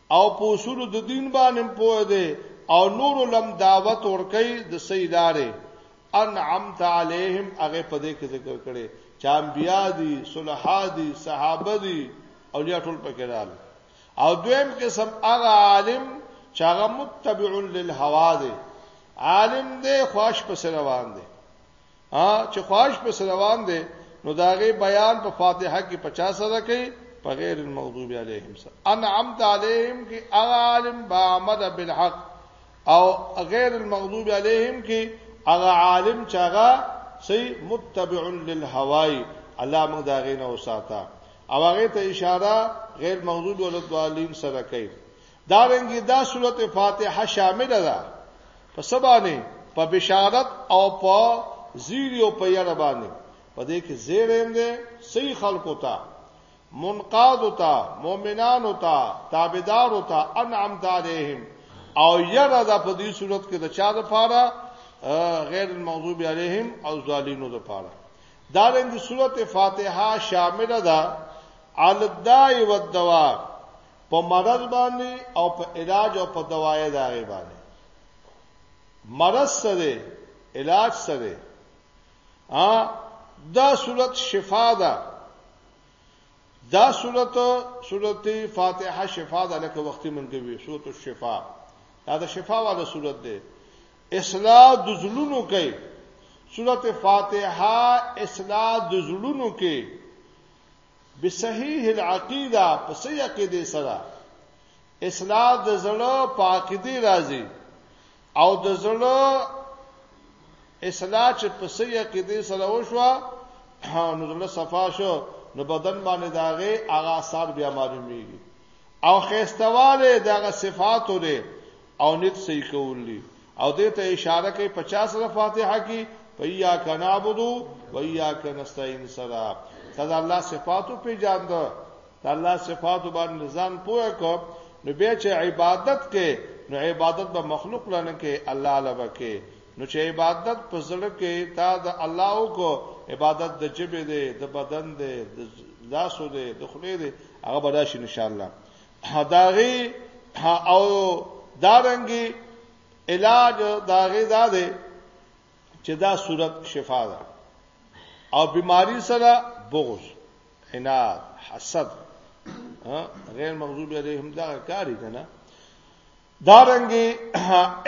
او په اصول د دین باندې پوه دی او نور لم دعوت ورکي د سیداره انعمت علیهم هغه په دې کې ذکر کړي چې انبیا دي صلحا دي صحابه دي اولیاء ټول پکې رااله او دویم قسم هغه عالم چې هغه متبع للهوا دي عالم دې خواش پس روان دي ها چې خواش په روان دي نو داغه بیان په فاتحه کې 50 سره کوي په غیر المغضوب علیهم سره انعمت علیهم کې عالم بعمد بالحق او غیر المغضوب علیهم کې هغه عالم چې هغه سي متبع للهوای الله موږ دا غینه وساته او هغه ته اشاره غیر مغضوب ولدوالین سره کوي دارنګه دا سورت فاتحه شامل ده په سبانه په بشارت او په زیری او په یره باندې په دې کې زیرم ده صحیح خلقو ته منقاد ته مؤمنان ته تابعدار ته انعام دارهم او یره ده په دې صورت کې د چا د پاره غیر المغضوب علیهم او ظالمینو د پاره دارنګ سورته فاتحه شامل ده علی الدای والدوام په مرض باندې او په علاج او په دوايي دا غي باندې مرض سره علاج سره ا دا صورت شفا ده دا صورت صورت فاتحه شفا ده لکه وختي مونږ وی صورت الشفا دا د شفا والا صورت ده اصلاح د زلونو کوي صورت فاتحه اصلاح د زلونو کوي بصحیح العقیده په صحیح عقیده سره اصلاح د زړه په عقیده راځي او د زړه اصلاح چې په صحیح عقیده سره وشو نو زړه صفا شو نو بدن باندې داغه هغه اثر بیا معلومیږي او خيستواله دغه صفات لري او نیت صحیح کول دي او دې ته اشاره کوي په چا سره فاتحه کې پیا کنابودو ویا کنستاین سره دا الله صفاتو په جان ده دا الله صفاتو باندې ځان پوهه کو نو بیا چې عبادت کې نو عبادت به مخلوق لنه کې الله لبه کې نو چې عبادت په زړه کې تا د الله او کو عبادت د جبه دی د بدن دی د لاسو دی د خلی دی هغه بداشي ان شاء الله داغي او دارنګي علاج داغي دا دی چې دا صورت شفا ده او بیماری سره بغض عناد حسد غیر مغضوب علیهم دا کاری کنه دارنګي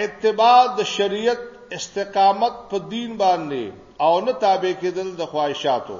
اتباع د شریعت استقامت په دین باندې او نه تابع کېدل د خواهشاتو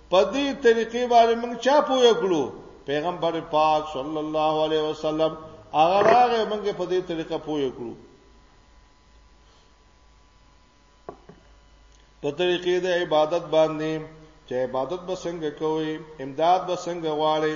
په دې طریقې باندې موږ چا پوهه کړو پیغمبر پاک صلی الله علیه وسلم هغه راغی موږ په دې طریقه پوهه کړو په طریقې د عبادت باندې چې عبادت به څنګه کوي امداد به څنګه غواړي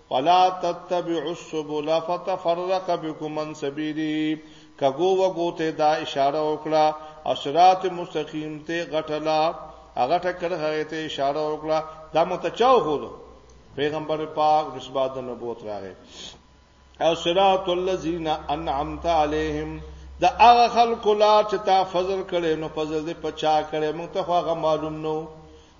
ولا تتبعوا السبل فتفرق بكم عن سبيله کګو وګو ته دا اشاره وکړه او صراط مستقیم ته غټلا هغه ټکر هغه ته اشاره وکړه دا متچاو خو پیغمبر پاک رسبا د نبوت راغی او صراط الذین انعمت علیهم دا هغه خلکو لا چې تا فضل کړي نو فضل دې پچا کړي موږ ته هغه معلوم نو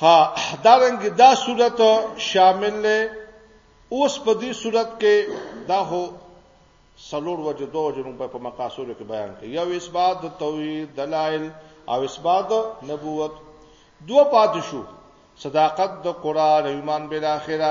ها دا رنګ دا صورت شامل نه اوس په دې صورت کې دا هو سلور وجه دو وجه نوم په مقاصد کې بیان کړي یو اثبات د توحید دلایل او اثبات نبوت دو پاتشو صداقت د قران ایمان بالاخره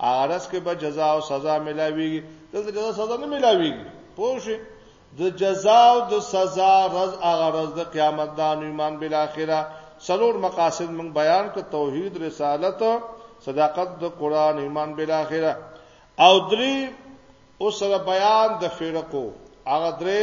هغه رس کې به جزا او سزا ملاويږي دلته جزا سزا نه ملاويږي پوه شئ د جزا او د سزا رز هغه رز د قیامت د ایمان بل اخره سلور مقاصد من بیان ک توحید رسالت صداقت د قران ایمان بل اخره او درې او سره بیان د فرقو هغه درې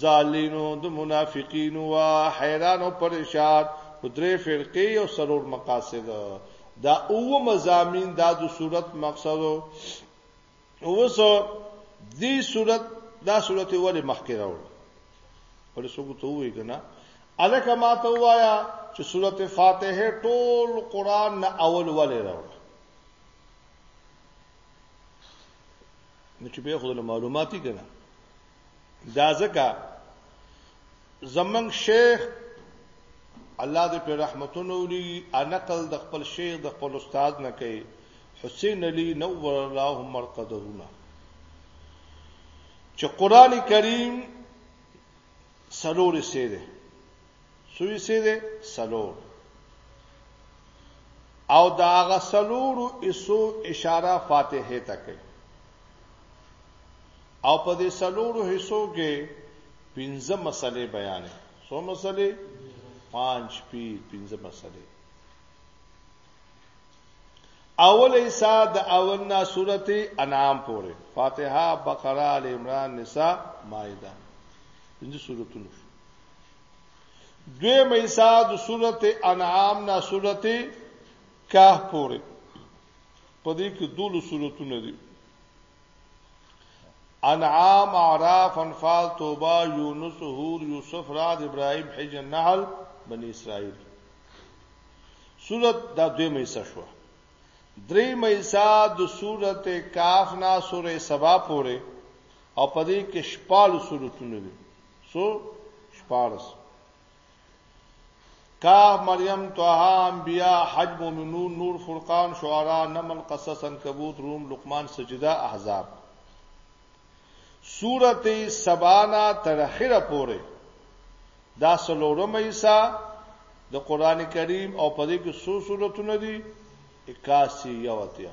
زالینو د منافقینو وا حیران او پریشان په درې فرقې او سرور مقاصد دا او مزامین دا د صورت مقصد اوس دې صورت دا صورت ولې مخکې راوړ پر څه کو ته وې کنه الکه ما ته وایا چې صورت فاتحه ټول قران نه اول ولې راوړ نو چې به خو معلوماتي کنه دا ځکه زمنګ شیخ الله دې په رحمتونو ولي انقل د خپل شیخ د خپل استاد نه کوي حسین علی نور الله مرقدهونه چې قران کریم سلور سي ده څو حصے دې سلور او دا هغه سلورو حصو اشاره فاتحه ته کوي او په دې سلورو حصو کې پنځه مسلې بیانې څو مسلې پنځ پی پنځه مسلې اول ایسا د اولنا سورته انعام پورې فاتحه بقره ال عمران نساء مائده پنځه سورته دوی مېسا د سورته انعام نه سورته کهف پورې په دې کې دوه سورتونه دي انعام اعراف انفال توبه یونس هور یوسف راد ابراهیم حج النحل بنی اسرائیل سورت دا دوی مېسا شو درې مېسا د سورته کاف نه سورې سبا پورې او په دې کې شپاله صورتونه دي سو شپارس کا مریم طه انبیاء حج مومنون نور فرقان شعراء نمل قصص انکبوت روم لقمان سجده احزاب سورته سبانا تر اخره پورې دا سلورم ایسا د قران کریم او په دې کې څو سورته دي 81 یو اتیا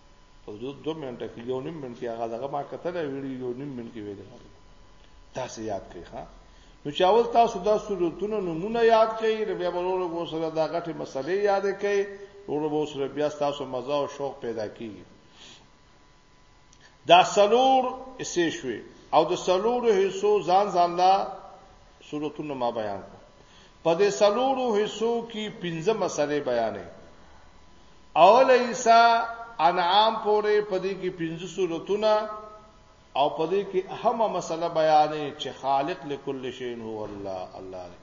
په دو دو منټه کې یو نیم منټ کې هغه دغه ما کتل ویډیو یو نیم منټ کې ویډیو تاسو یاد کړئ ها نو چې اول تاسو دا سورتونو نمونه یاد کړئ بیا ورور کو سره دا غټه مسلې یاد کړئ ورور وو سره بیا تاسو مزه او شوق پیدا کیږي دا سلور اسې شوي او د سلور حصو ځان ځان لا سورتونو ما بیان کړ په دې څلورو حصو کې پنځه مسلې بیانې اوله حصہ انعام پورې په دې کې پنځه سورتونه او په دې کې اهمه مسله بیانې چې خالق لكل شی هو الله الله دی.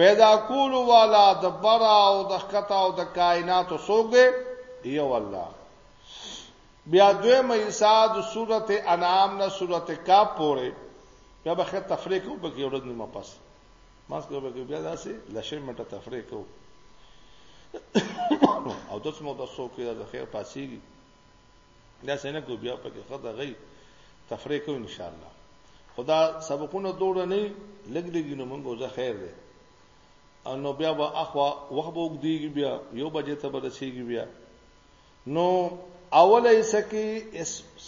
پیدا کول والا د برا او د خطا او د کائنات سوګ دی یو الله بیا دوی مېسا د سورته انعام نه سورته کاف پورې بیا به خه تفریق وکړي ورځ نیمه پس ماس ته به بیا داسې لشه مټه تفریح کو او داس مو د سو کې د خیر پاسيږي دا څنګه کو بیا په کې خدای غي تفریح کو ان شاء الله خدا سبقونه دوړ نه لګ لګي نو مونږه زه خیر دی نو بیا به اخوا وخت وګ دیږي بیا یو بجې ته به رسیږي بیا نو اوله ایسه کې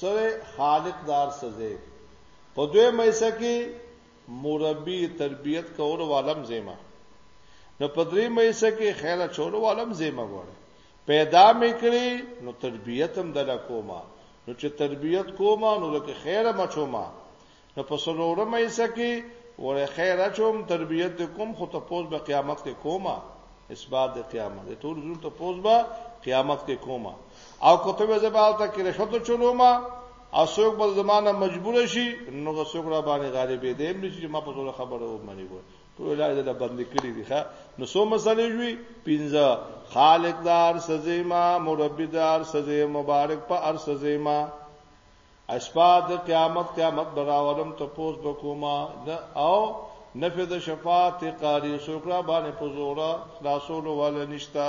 سره خالق دار سزه په دوی مېسه کې مربی تربیت کولو والم زیمه نو په درې مېسه کې خیر چولو والم زیمه غواړي پیدا مې کړی نو تربیت هم دلا کومه نو چې تربیت کومه نو لکه خیر مچومه نو په سلوړه مېسه کې ور خیر چوم تربیت کوم خو ته پوز به قیامت کې کومه اسباد قیامت ټول زون ته پوز به قیامت کې کومه او کوته زبال ته کې رشوت چولومه او څوک بل زمانه مجبور شي نو څوک را باندې غالب دی هم چې ما په زور خبره و منی وو ټول علاج له بند کړی دی ښا نو سو مسلې جوړي پنځه خالق دار سزیما مربی دار سزی مبارک په ار سزیما اسپاد قیامت قیامت براولم ته پوس بکوما او نفذ شفاعت قاری سوکرا باندې پزورا خلاصولو ول نشتا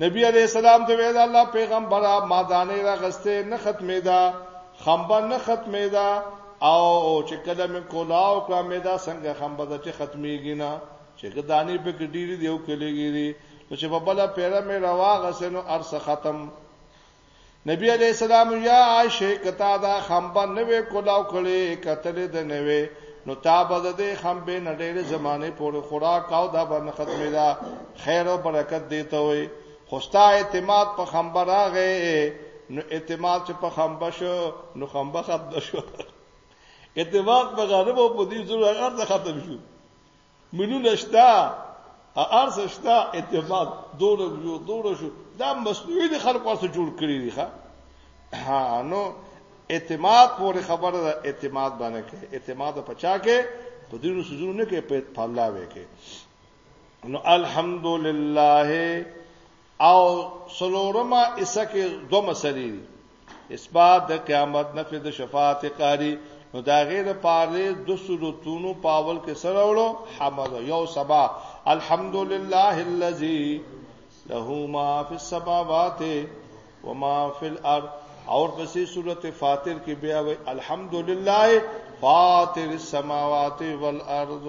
نبی علیہ السلام ته ویل الله پیغمبره ما دانه را غسته نه ختمه ده خمبه نه ختمه ده او چې کله مې کولاو کړه مې دا څنګه خمبه ده چې ختميږي نه چې دانه په ډیری دیو کلیږي نو چې په بل پیره مې رواغه سينو ارس ختم نبی علیہ السلام یا عائشه کتا دا خمبه نوې کولاو کړي کتلې د نوې نو تا به د دې خمبه نډېره زمانه پورې خوراک او دا باندې ختمه دا خیر او برکت دیته وي خوستا اعتماد په خمبه راغې نو اعتماد چې په خمبه شو نو خمبه ختم شو اعتماد په غرب او په دې زور هغه ختم شو منونه شته ارس شته اتفاق دوله جو دوله شو دا مصنوعي د خلکو واسه جوړ کړی دی ښا ها نو اعتماد پورې خبره ده اعتماد باندې کې اعتماد په چا کې په دې نو سجو نه کې په الله وې کې نو الحمدلله او سلورمه ایسه کې دوه مسلې دي اثبات د قیامت نفي د شفاعت قاری نو دا غیر پاره د صورتونو پاول کې سره وړو حمد یو سبا الحمدلله الذی له ما فی السماوات و ما فی الارض اور پسې سورته فاطر کې بیا وی الحمدلله فاطر السماوات والارض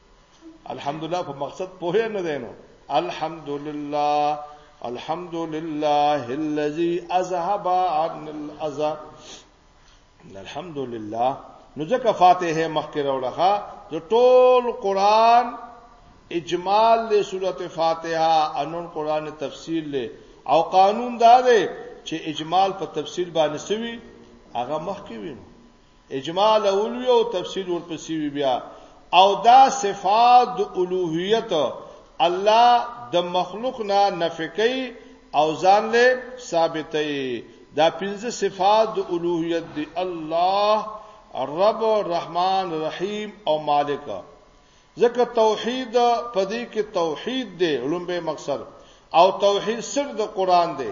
الحمدلله په مقصد په هر نه دینو الحمدلله الحمدلله الذي اذهب عن الاذى الحمدلله نو ځکه فاتحه مخکې راوړه د ټول قران اجمال له سورته فاتحه انون قران تفسیر له او قانون دا دی چې اجمال په تفسیر باندې سوي هغه مخکې وینو اجمال اول وی او تفصیل ورپسې وی بیا او دا صفات د الوهیت الله د مخلوق نه نفقې او ځان له ثابتې دا پنځه صفات د الوهیت دی الله رب رحمان رحیم او مالک ځکه توحید په دې کې توحید دی لومبه مقصد او توحید سر د قران دی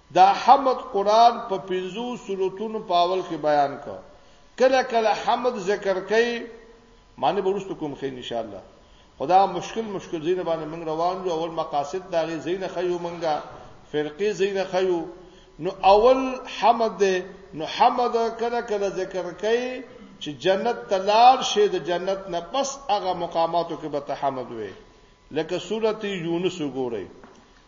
د حمد قرآن په پنځو سورتونو په اول کې بیان کړ کله کله حمد ذکر کوي معنی به وروسته کوم خیر ان شاء الله خدا مشکل مشکل زینه باندې موږ روان یو اول مقاصد دا غي زینه خيو منګه فرقه زینه خيو نو اول حمد ده نو حمد کله کله ذکر کوي چې جنت تلار شه د جنت نه پس هغه مقاماتو کې به تحمد وي لکه سورته یونس وګورئ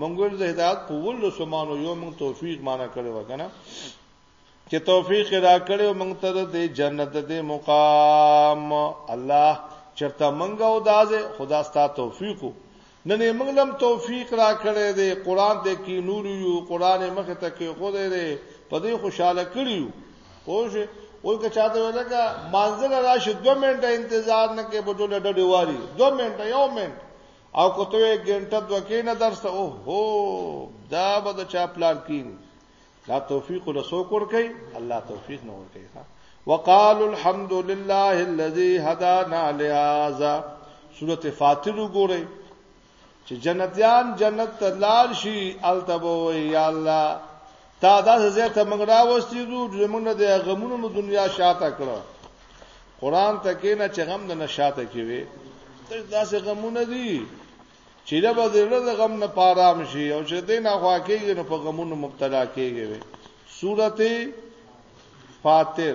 مونږ د هدایت په ول سمانو یو مونږ توفیق معنا کړو کنه چې توفیق را کړو مونږ ته د جنت د مقام الله چرته مونږ او دازه خدا ستا توفیق نن مونږ لم توفیق را کړې دې قران دې کې نور یو قران مخ ته کې خو دې په دې خوشاله کړیو پوه او که چاته ولګه مانځل راشه 2 منټه انتظار نه کې بټول ډډې واري 2 منټه یو منټ او کوته یې ګنټه دوه کې نه درسته او هو دا به د چا پلان کین دا توفیق له سو کور کوي الله توفیق نه ور کوي وقال الحمد لله الذي هدانا لهذا سوره فاتر وګورئ چې جنتیان جنت ته لال شي التبو یا الله تا دا زه ته موږ را وستیدو چې موږ نه د غمونو د دنیا شاته کړو قران ته کې نه چې غم نه شاته کې وي دا څه غمونه دي چې دا به د غم نه پارام شي او چې دې نه خوا کېږي نو په غمونو مبتلا کېږي سورته فاتر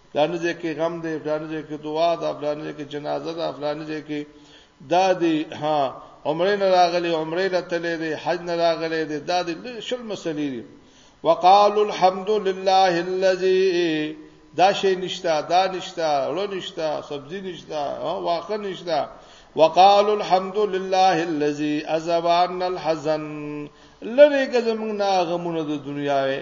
فلاني ځای کې غم دی فلاني ځای کې دعا ده فلاني ځای کې جنازه ده فلاني ځای کې دادی ها عمره نه راغلی عمره له تلې دی حج نه راغلی دی دادی شل مسلې دي وقالو الحمد لله الذي دا شی نشتا دا نشتا ړو نشتا سبزی نشتا واخه نشتا وقالو الحمد لله الذي اذبان الحزن لری که زمونږ نه غمونه د دنیا وي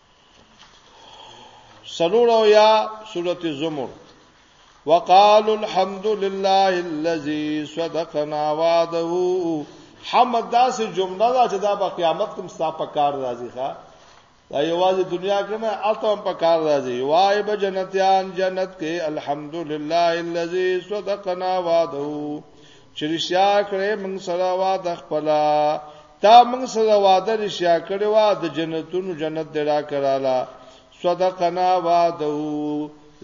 سلورو یا سورت زمر وقالوا الحمد لله الذي صدقنا وعده حمد دا سه جمله دا چې دا په قیامت کې مستا په کار راځي ښا دا یوازې دنیا کې نه الته هم په کار راځي وای به جنتیان جنت کې الحمد لله الذي صدقنا وعده چې رښتیا کړې موږ سره وعده خپل تا موږ سره وعده رښتیا کړې و د جنتونو جنت دې را کړاله صدقنا وعده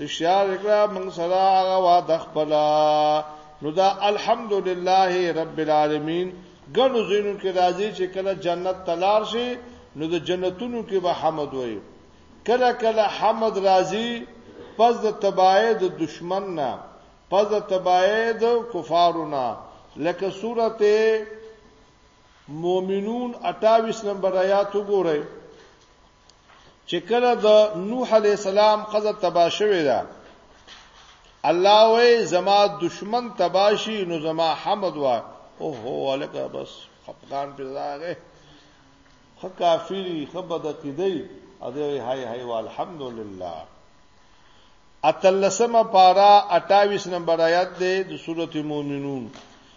رښتیا وکړه موږ سره هغه وعده خپل نو دا الحمدلله رب العالمین ګڼو زینو کې راځي چې کله جنت تلار شي نو د جنتونو کې به حمد وي کله کله حمد راځي پس د تباہی د دشمن نه پس د تباہی د کفارو نه لکه سورته مومنون 28 نمبر آیات وګورئ چې کله د نوح علی السلام قضا تبا شوې ده الله وې زما دشمن تباشي نو زما حمد وا او هو الکه بس خپګان په ځای خه کافری خه بد کیدی ا دې هاي هاي والحمدلله اتلسمه پارا 28 نمبر آیات ده د سورته مومنون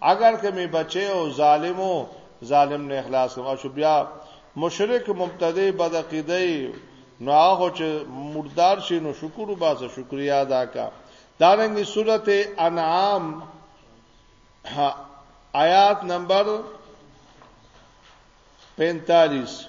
اگر که می بچی او ظالمو ظالم نه اخلاص کوم شو بیا مشرک مبتدی بد عقیده نو هغه چې مردار شي نو شکر وباسه شکریا ادا کا دارنګي سورته انعام آیات نمبر 45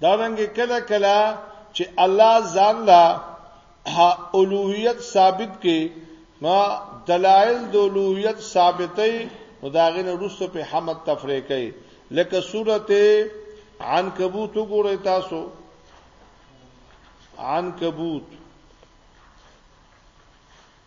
دا رنګ کله کله چې الله ځان لا اولوهیت ثابت کې ما دلائل د اولوهیت ثابتې نو داغه نه روسته په حمد تفریق کوي لکه سورته عنکبوت وګورئ تاسو عنکبوت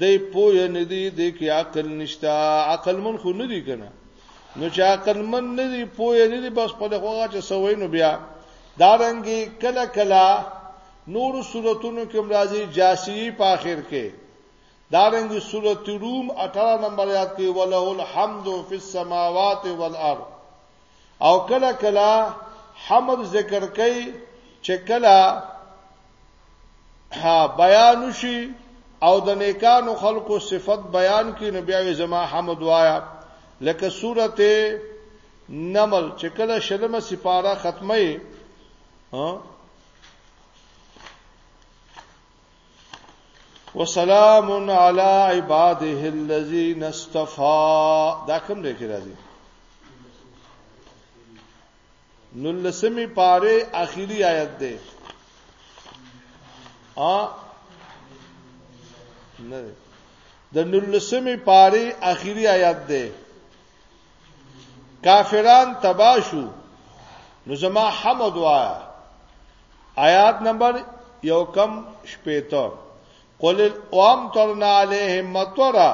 دی پوه نه دی د کې عقل نشته عقل من خو نه دی کنه نو چې عقل من نه دی پوه نه دی بس په دغه چې سوي نو بیا دارنګي کله کله نور صورتونو کې مرাজি جاسی په اخر کې دارنګي سورۃ روم 18 نمبر یاد کې وله الحمد فی السماوات والارض او کله کله حمد ذکر کوي چې کله ها بیان شي او د نیکانو خلقو صفت بیان کی نو بیا زما حمد وایا لکه سورته نمل چې کله شلمه سپاره ختمه وسلام علی عباده الذین اصطفى دا کوم دی کې راځي نلسمی پاره اخیری آیت ده ا نه د نلسمی پاره اخیری آیت ده کافران تباشو نو زما حمد وایا آیات نمبر یو کم شپیتو قل وامطرنا عليهم مطرا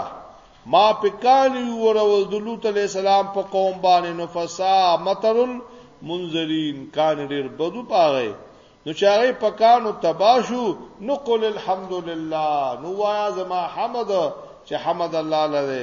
ما پکانی ورول د لوط علی السلام په قوم باندې نو فسا مطر المنذرین کان ډیر بدو پاره نو چاره پکانو تباشو نو قل الحمدلله نو وایا زما حمد چې حمد الله لره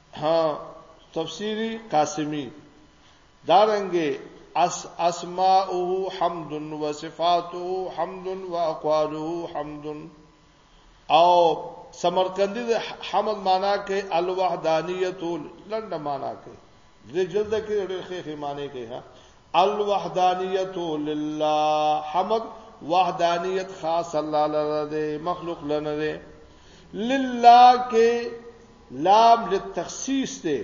ها تفسیری قاسمی دارنګه اس اسماءه حمد و صفاته حمد و اقواله حمد او سمرقندی د حمد معنا کې الوحدانیت لنډه معنا کې د جلد کې ډېر ښه معنی کې ها الوحدانیت لله حمد وحدانیت خاص الله لره ده مخلوق لنه ده لله کې لام للتخصیص دی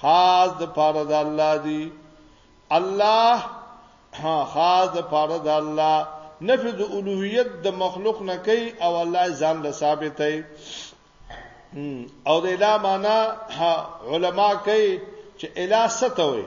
خاص د پاره د الله دی الله ها خاص د پاره د الله نفي د اولوهیت د مخلوق نه کوي او الله ځان له ثابتې او د اله معنا علما کوي چې اله ستوي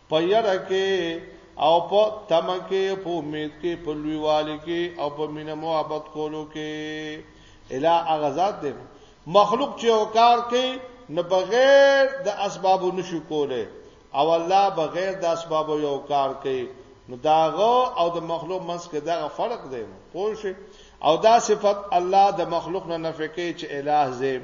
په یره کې او په تمه کې په امید کې په لویوالي کې او په مینه محبت کولو کې الا اغزاد دې مخلوق چې او کار کوي نه بغیر د اسبابو نشو کوله او الله بغیر د اسبابو یو کار کوي نو داغه او د مخلوق منځ کې دغه فرق دی پوه او دا صفت الله د مخلوق نه نفقې چې الٰه زم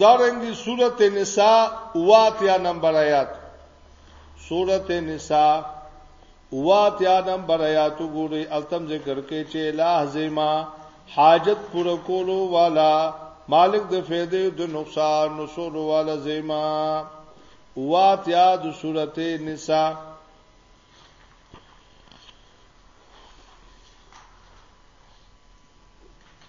دارنګي سورته نساء واتیا نمبر آیات سورته نساء واتیا نمبر آیات ګوري التم ذکر کې چې الہ زما حاجت پر کولو والا مالک د فیدې د نقصان نصور والا زما واتیا د سورته نساء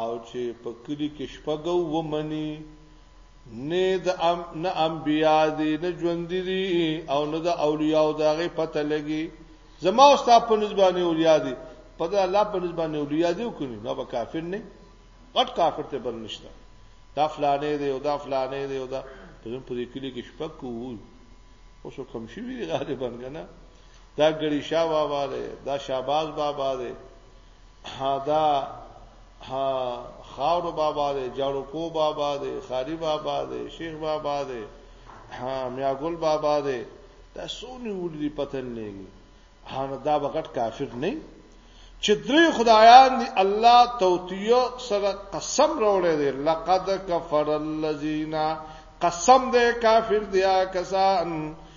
او چې په کلی کې شپګو ومني نه د ام نه انبیا دي نه ژوند دي او نه د اولیاء او دغه پته لګي زما او ستا په نسبانه اولیاء دي په د الله په نسبانه اولیاء دي وکړي نو به کافر نه غټ کافر ته بل نشته دا فلانه دی او دا فلانه دی او دا په دې په کلی کې شپک کوو اوس کوم شي وی غالبا کنه دا ګړی شاه بابا دی دا شاباز بابا دی دا خاور بابا دی جاړو کو بابا دی خاری بابا دی شیخ بابا دی میاګل بابا دی دا سونی ولري پتن نه هغه دا وخت کافر نه چې درې خدایان دی الله توتیو سره قسم راوړی دی لقد کفر الذین قسم دې کافر دیا کسان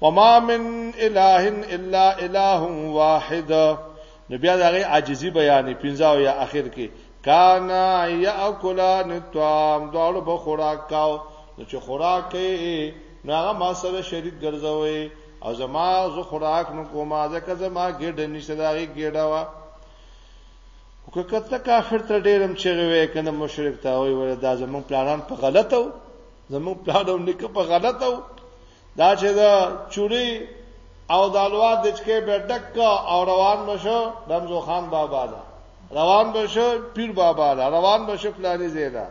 وما من اله الا اله واحد نو بیا دغه عاجزی بیان پنځاو یا اخر کې کان یاکلان الطعام داړو به خوراک کاو نو چې خوراک کوي نو هغه ما سره شریک ګرځوي او زما زه خوراک نو کومه ځکه زما ګډ نشته دغه ګډه وا که کته کافر تر ډیرم چغه وې کنه مشرک ته وي ور دا زمون پلانان په غلطو زمون پلانو نک په غلطو دا چې دا چوری او د الوار د چکه په ټک او روان بشو رمزو خان بابا دا روان بشو پیر بابا دا روان بشو پلانی زیدا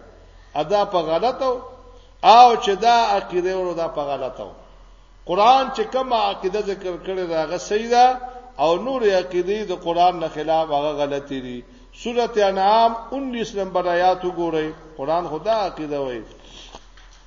ادا په غلطو او چې دا عقیده ورو دا په غلطو قران چې کوم عقیده ذکر کړي دا غ سیدا او نور عقیده د قران نه خلاف هغه غلطی دي سورته انعام 19 نمبر آیات وګورئ قران خدا عقیده وایي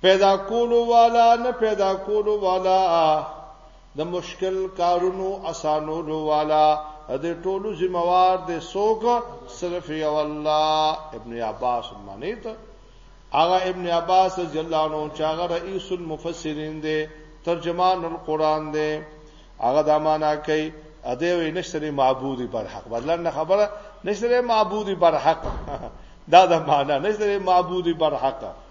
پیدا کولو والا نه پیدا کولو والا د مشکل کارونو اسانولو والا د ټولو ذمہوار د سوق صرف یو الله ابن عباس معنی ته هغه ابن عباس جلانو چې هغه رئیس المفسرین دی ترجمان القرآن دی هغه دا معنا کوي اده وی نشتره معبودی بر حق بدلن نه خبره نشتره معبودی بر حق دا د معنا نشتره معبودی بر حق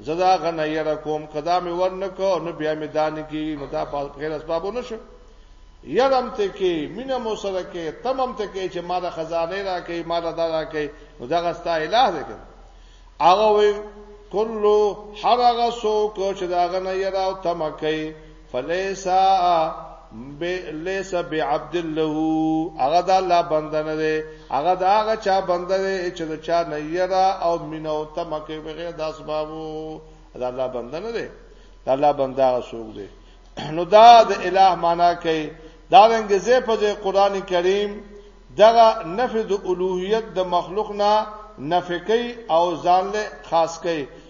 زدا غنه یره کوم کدا می ور نکو نو بیا می دان کی نو دا په غیر اسباب نشو یرم ته کی مینه مو سره کی تمم ته کی چې ما د خزانه را کی ما د دارا کی نو دا غستا الہ دی کنه هغه وی کلو هر هغه سو کو چې دا غنه یره او تمکه فلیس ب لیس بعبد له هغه د الله بنده نه دی هغه دا هغه چا بنده دی چې د چا نه یرا او مینو تمکه بغیر د اسبابو د الله بنده نه دی د الله بنده غسوک دی نو دا د الٰه معنا کوي دا رنګ زه په قرآن کریم دغه نفذ الوهیت د مخلوق نه نفقی او ځان له خاص کوي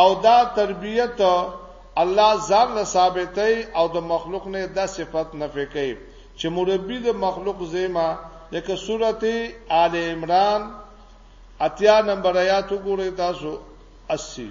او دا تربیت الله ځان له ثابتې او د مخلوق نه دا صفت نفي کوي چې مربي د مخلوق زیما لکه سورته آل عمران اتیا نمبر آیات وګورئ تاسو 80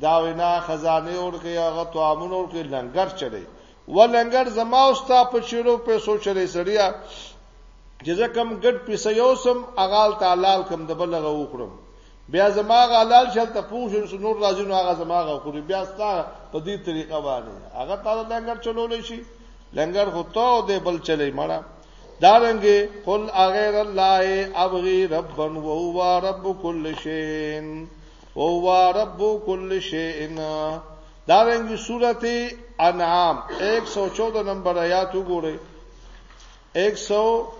دا وینا خزانه ورکه هغه توامن ورکه لنګر چلی و لنګر زما او ستا په چیرو پیسو چلی سړیا چې زه کم ګډ پیسې اوسم اغال تعالی کم د بلغه وکړم بیا زما غلال شل ته پوښن سو نور راځي نو هغه زما غو خوري بیا ستا په دې طریقه باندې هغه تعالی لنګر چلول شي لنګر خو ته دې بل چلی مړه دارنګي قل اغیر الله ابغي ربا وهو رب كل شيء وهو رب كل شيء دارنګه سورته انعام 114 نمبر آیات وګورئ 100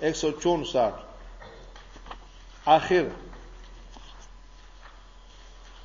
164 اخر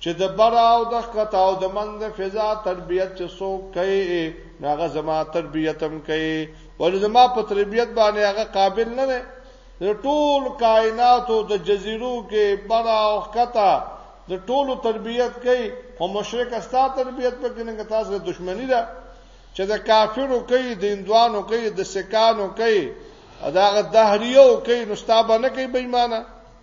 چې د برا او د ښکته او د منځ د فضا تربیت چې څوک کوي نو هغه زما تربیت هم کوي ولې زما په تربیت باندې هغه قابل نه دی د ټول کائناتو د جزیرو کې برا او ښکته د ټولو تربیت کوي او مشرک استا تربیت په کې نه تاسو د دشمنی ده چې د کافرو کوي د اندوانو کوي د سکانو کوي دا غ دهریو کوي نو ستابه نه کوي بېمانه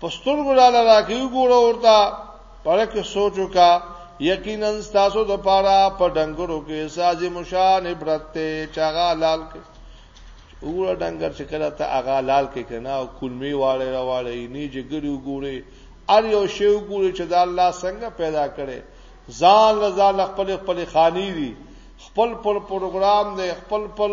پستور ګلا لراکی ګوره ورته پرک سوچو کا یقینا تاسو د پاره په ډنګرو کې ساز مشان عبرت ته چاغا لال کې وګوره ډنګر چې کله ته اغا لال کې کنه او کلمی واړې راواړې نه جګری وګوره ار یو شی وګوره چې دا الله څنګه پیدا کړي ځان ځان خپل خپل خانی دي خپل خپل پروګرام دی خپل خپل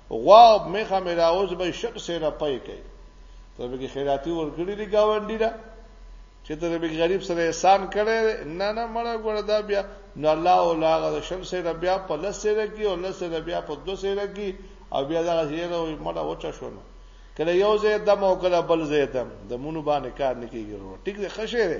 غوا او میخه مې راوځ به شپ سره پي کوي ته به خیراتی ورګړي دی گاونډي دا چې ته به غریب سره احسان کړي نه نه مړ ګور دا بیا نو الله او لاغه شپ سره بیا په لس سره کې او لس سره بیا په دو سره کې او بیا دا غیره وي مړ وچا شونه کله یو ځای دم او کله بل ځای دم د مونږ باندې کار نکېږي ټیک دی خشه دی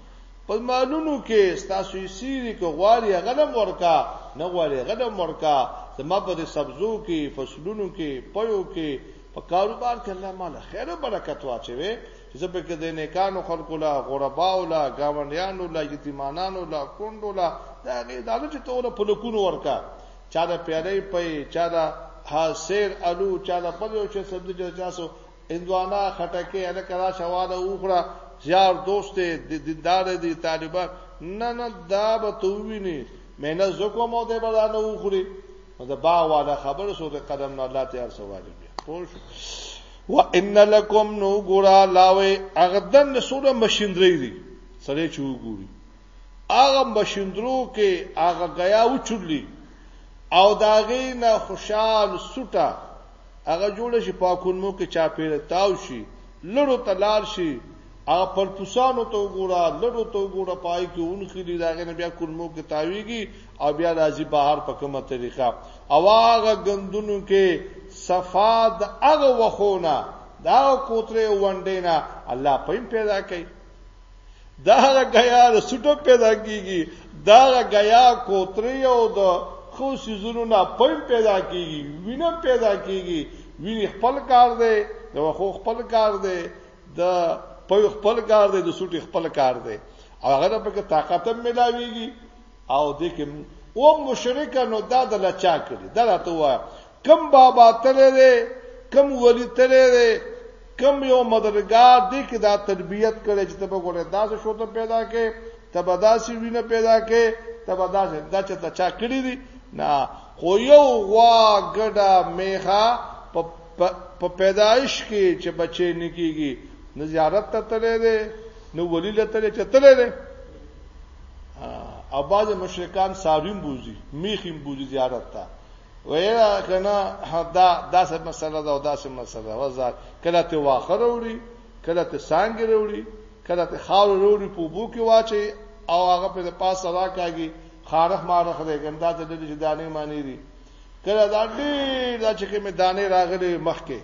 په مالونو کې ستاسو یې سیری که غواړي غنم ورکا نه غواړي غنم ورکا زما په دې سبزو کې فصلونو کې پيو کې په کاروبار کې الله مال خیر او برکت واچوي زه په کې د نیکانو خلکو لا غرباو لا گاونډیانو لا یتیمانانو لا کندو لا دا غي دالو چې توله په لکونو ورکا چا دا پیړې پي چا دا ها سیر الو چا دا په یو شي سبزی چې تاسو هندوانا خټکه الکه را شواله اوخړه یار دوست دی دیندار دی طالبان نه نه دا به تو ویني مینه زکو مو دی به نه اوخړي دا با والا خبر سو د قدم نه الله تیار سوالی بیا پوش و ان لکم نو ګورا لاوي اغدن نسوره مشندري دي سره چو ګوري اغه مشندرو کې اغه غیا و چړلی او داغې نه خوشحال سټه هغه جوړ شي پاکونمو کې چا پیره تاو شي لړو تلار شي ا پر پوسانو ته وګوره لړو ته وګوره پای کې اونخي دی داغه نه بیا کولمو کې تاویږي او بیا راځي بهر په کومه طریقه او هغه غندونو کې صفاد هغه وخونه دا کوتره ونډینا الله پایم پیدا کوي دا هغه غیا د سټو پیدا کیږي دا هغه غیا کوتري او د خو سيزونو نه پم پیدا کیږي وینه پیدا کیږي ویني خپل کار دی د خو خپل کار دی د په خپل کار دی د سټي خپل کار دی او هغه په کې طاقت هم ملاويږي او د کې او مشرک نو دا د لچا کړي دا راته وایي کم بابا تللی دی کم ولی تللی دی کم یو مدرګار دی کې دا تربیت کړي چې ته به ګوره داسې شوته پیدا کې ته به داسې وینه پیدا کې ته به داسې دا چې ته چا کړی دی نه خو یو غوا ګډه میخه په پیدایش کې چې بچی نه کیږي نه زیارت ته تللی دی نو ولی له تللی چې تللی دی او بعض مشرکان ساریم بوزي میخیم بوزي زیارت ته ویرا کنه دا داسې مسله ده او داسې مسله وزار کله ته واخه وروړي کله ته سانګ وروړي کله ته خاور وروړي په بو کې واچي او هغه په پاس سره کاږي خارخ مارخ دې ګندا ته دې چې دانه معنی دي کله دا ډېر دا چې کې مې دانه راغلي مخ کې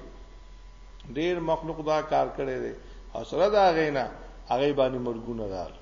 ډېر مخلوق دا کار کړي دي او سره دا غینا هغه باندې مرګونه راغلي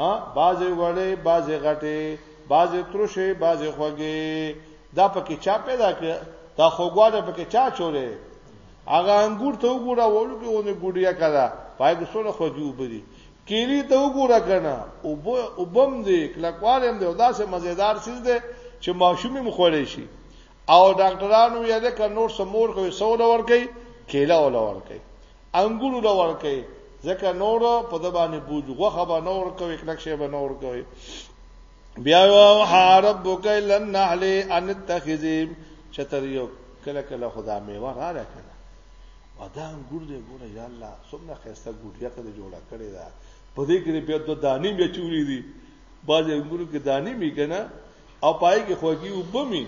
ها بازي وړې بازي غټې بازي ترشه بازي خوږې دا پکې چا پیدا کړ دا خوګواله پکې چا چولې هغه انګور ته وګوره وړو کې ونه ګډیا کړه پای کې سره خوږي وبدي کیری ته وګوره کنه او وبم دې کلکوالم دې اوداسه مزیدار سیز دې چې ماشومې مخولې شي او ډاکټرانو یې د کنور سمور کوي سود ورکي کیله ول ورکي انګورو ول ورکي ځکه نور په د باندې بوج غوخه به نور کوي کلک شی به نور کوي بیا او حربک لن نحل ان تخذیم چتریو کله کله خدا میوه را راکنه ودا انګور دې ګوره یا الله څومره خسته ګوډیا ته جوړه کړی دا په دې کې بیا د دانی بیا چوری دي باز انګورو کې دانی می کنه او پای کې خوږي وبمي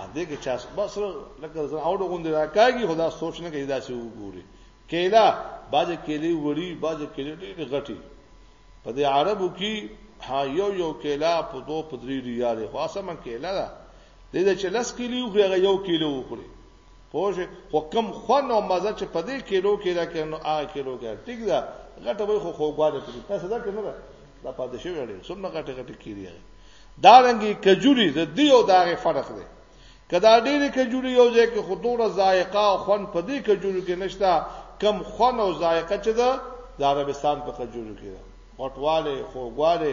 ا دې کې چا بس لکه زه اوډو غوندې راکاږي خدا سوچ نه کوي دا څه وګوري کیلا باز کیلې وړي باز کیلې ډېر غټي په دې عربو کې ها یو یو کیلا په دوه پدری ریاله خاصه من کیلا ده دې چې لس کیلو خو یو کیلو وخوري پوه شئ خو کم خوند او مزه چې په دې کیلو کې راکې نو هغه کیلو کې ټیک ده غټه وي خو خوګواله پکې تاسو دا کنه ده دا پاتې شوی اړین څومره غټه غټه کیږي دا رنګي کجوري د دې او داغه فرق دی کدا ډېری کجوري یو ځای کې خطوره ذایقه او خوند په دې کجوري کې نشته کم خوند او ذایقه چې ده د عربستان په کجوري کې ده غټواله خوګواله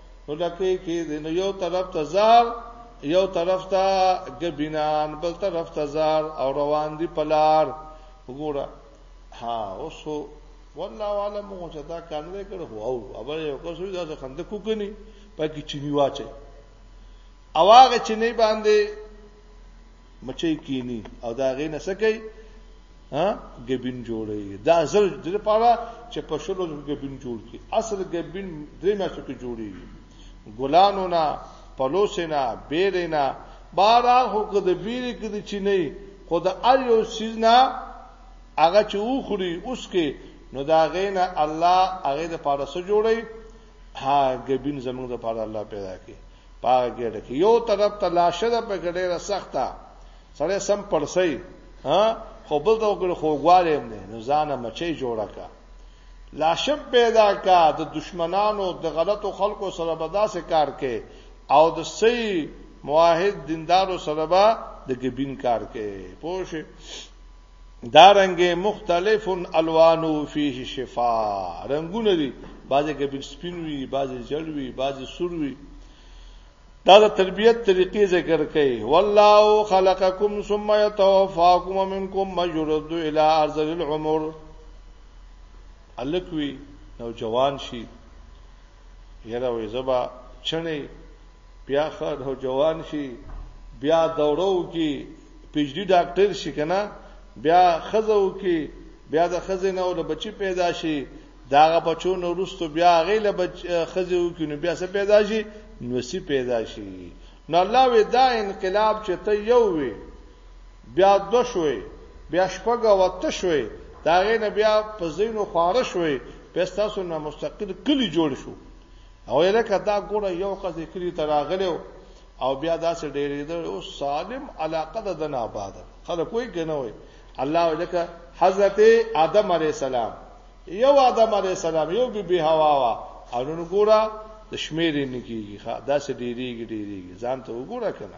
نو لکه کې د نو یو طرف ته زار یو طرف ته ګبینان بل طرف ته زار او روان دي پلار وګوره ها اوسو والله عالم مو چې دا کار نه کړو او ابل یو کو سوي دا خند کوکني پکې چینی واچي اواغه چینی باندې مچۍ کینی او دا غې نه سکی ها ګبین جوړي دا ځل د لپاره چې په شلو ګبین جوړ کی اصل ګبین درې میاشتو کې جوړي ګلانو نه پلوسینا بیرینا بارا هو که د بیری کې د چینه خو د ار یو سیزنا هغه چې وخوري اوس کې نو دا غینا الله هغه د پاره سره جوړي ها ګبین زموږ د پاره الله پیدا کړي پاګه ګډه کې یو طرف ته لاشه ده په ګډه سخته سره سم پړسي ها خو بل ته وګړي خوګواله نه نو ځانه مچي جوړه کا لاشم پیدا کا د دشمنانو د غلطو خلکو سره به داسې کار کوي او د سي موحد دیندارو سره به د ګبین کار کوي پوه شئ دارنګه مختلف الوان فيه شفاء رنگونه دي بعضی کې بل سپین وي بعضی جړ وي بعضی سور وي دا د تربيت طریقې ذکر کوي والله خلقکم ثم يتوفاكم منكم من يرد الى ارض العمر الکوي نو جوان شي یره وې زبا چنه بیا خه نو جوان شي بیا دوره وکي پیجدي ډاکټر شي کنه بیا خزه وکي بیا د خزه نه ول بچي پیدا شي داغه بچو نو رستو بیا غیله بچ خزه وکي نو بیا څه پیدا شي نوسی پیدا شي نو الله وی دا انقلاب چې ته یو وی بیا دو شوي بیا شپګه وته شوي داغه نه بیا په زینو خارش شوي پس تاسو نه مستقل کلی جوړ شو او یلکه دا ګوره یو قضې کلی ته راغلی او بیا داسې ډېرې ده او سالم علاقه ده د نه آباد خلک کوئی کنه وي الله ولکه حضرت آدم علی السلام یو آدم علی السلام یو بی بی حوا وا انو ګوره د شمیرې نکیږي ښا داسې ډېریږي ډېریږي ځان ته وګوره کنه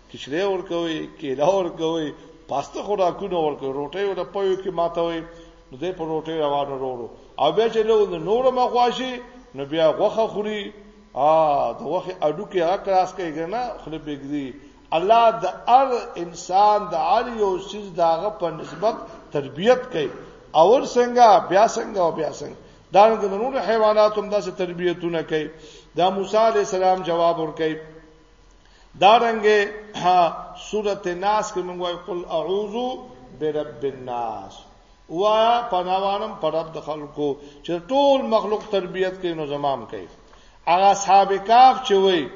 کچره ورکوي کېلا ورکوي پاسته خوراکونه ورکوي روټي ور پوي کې ماته وي نو دې په روټي روانو وروړو او بیا چې له نور ما خواشي نو بیا غوخه خوري ا د غوخه اډو کې اکراس کوي کنه خله بګري الله د ار انسان د ار یو سیز داغه په نسبت تربیت کوي اور څنګه بیا څنګه او بیا څنګه دا د نور حیوانات هم داسې تربیتونه کوي دا موسی علی السلام جواب ورکړي دا رنګه ها سورته ناس کې موږ وای قل اعوذ برب الناس وا پناوانم پر رب د خلکو چې ټول مخلوق تربيت کوي نو زمام کوي هغه اصحاب کاف چې وای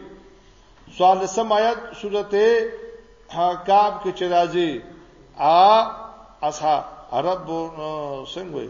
سوال سم آیات سورته ها کاف کې چې راځي ا اصحاب رب څنګه وای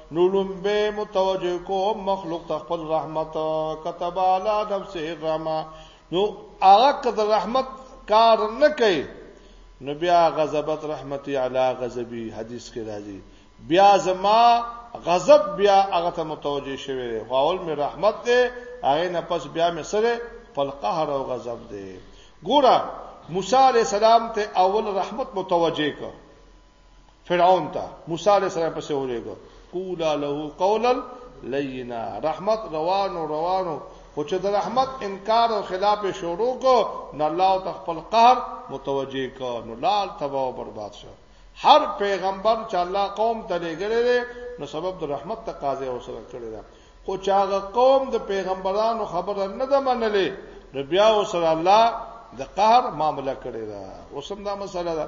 نو لومبه متوجه کو مخلوق تخپل رحمت كتب على نفسه الرحمه نو هغه کد رحمت کار نه کوي نو بیا غضبت رحمتي علی غضبي حدیث کې راځي بیا زما غضب بیا هغه ته متوجه شوی دی خو اول می رحمت دی هغه نه پس بیا می سره په قهر او غضب دی ګوره موسی علی السلام ته اول رحمت متوجه ک فرعون ته موسی علیه السلام پسې ولېګو قولا له قولا لینا رحمت روانو روانو خو چې د رحمت انکار او خلاف شروع کو نو الله تخپل قهر متوجه کو نو لال تباہ او برباد شو هر پیغمبر چې الله قوم ته لګړي نو سبب د رحمت تقاضا او سره کړی دا خو چې هغه قوم د پیغمبرانو خبره نه ده منلې نو بیا او سره الله د قهر معاملې کړی دا اوسم دا مسله ده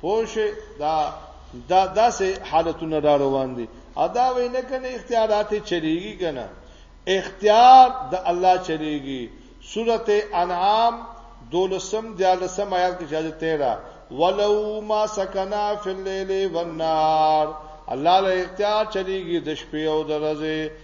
پوشه دا دا داسې حالتونه را روان دي ادا وینه کنه اختیارات چریږي کنه اختیار د الله چریږي سورته انعام دولسم دیالسم آیات کې شاجه 13 ولو ما سکنا فی الليل والنهار الله له اختیار چریږي د شپې او د ورځې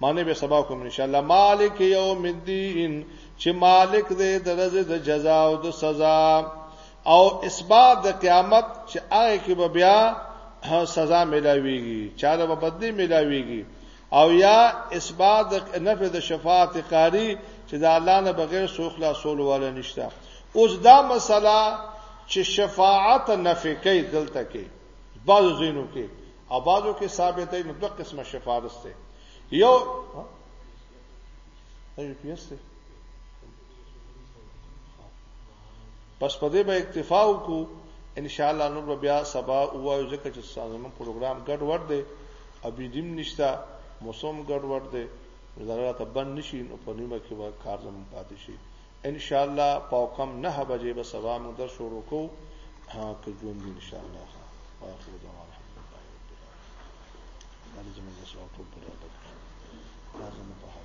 معنی به سبا کوم ان شاء الله مالک یوم الدین چې مالک دې د رزق د جزا او د سزا او اسباب د قیامت چې هغه کې به بیا سزا ملاويږي چاله به بدلی ملاويږي او یا اسباب د نفع د شفاعت قاری چې د الله نه بغیر سوخ لا سول ولا نشته اوس دا مسله چې شفاعت نفع کوي دلته کې بعض زینو کې او بعضو کې ثابت دی نو دوه قسمه شفارس دی یو ایو پیس دی پس په دې به اکتفا وکړو ان شاء الله نور بیا سبا وایو ځکه چې سازمان پروګرام ګډ وډ دی ابي دیم نشتا موسم ګډ وډ دی زړه ته بند نشي نو په نیمه کې به کار زموږ پاتې شي ان شاء الله پاوکم نه بجې به سبا مو در شروع کو که ژوند ان شاء الله واخر دعوانا الحمد لله رب العالمين دا زموږ د سوال ټول پر اړه دا زموږ په حال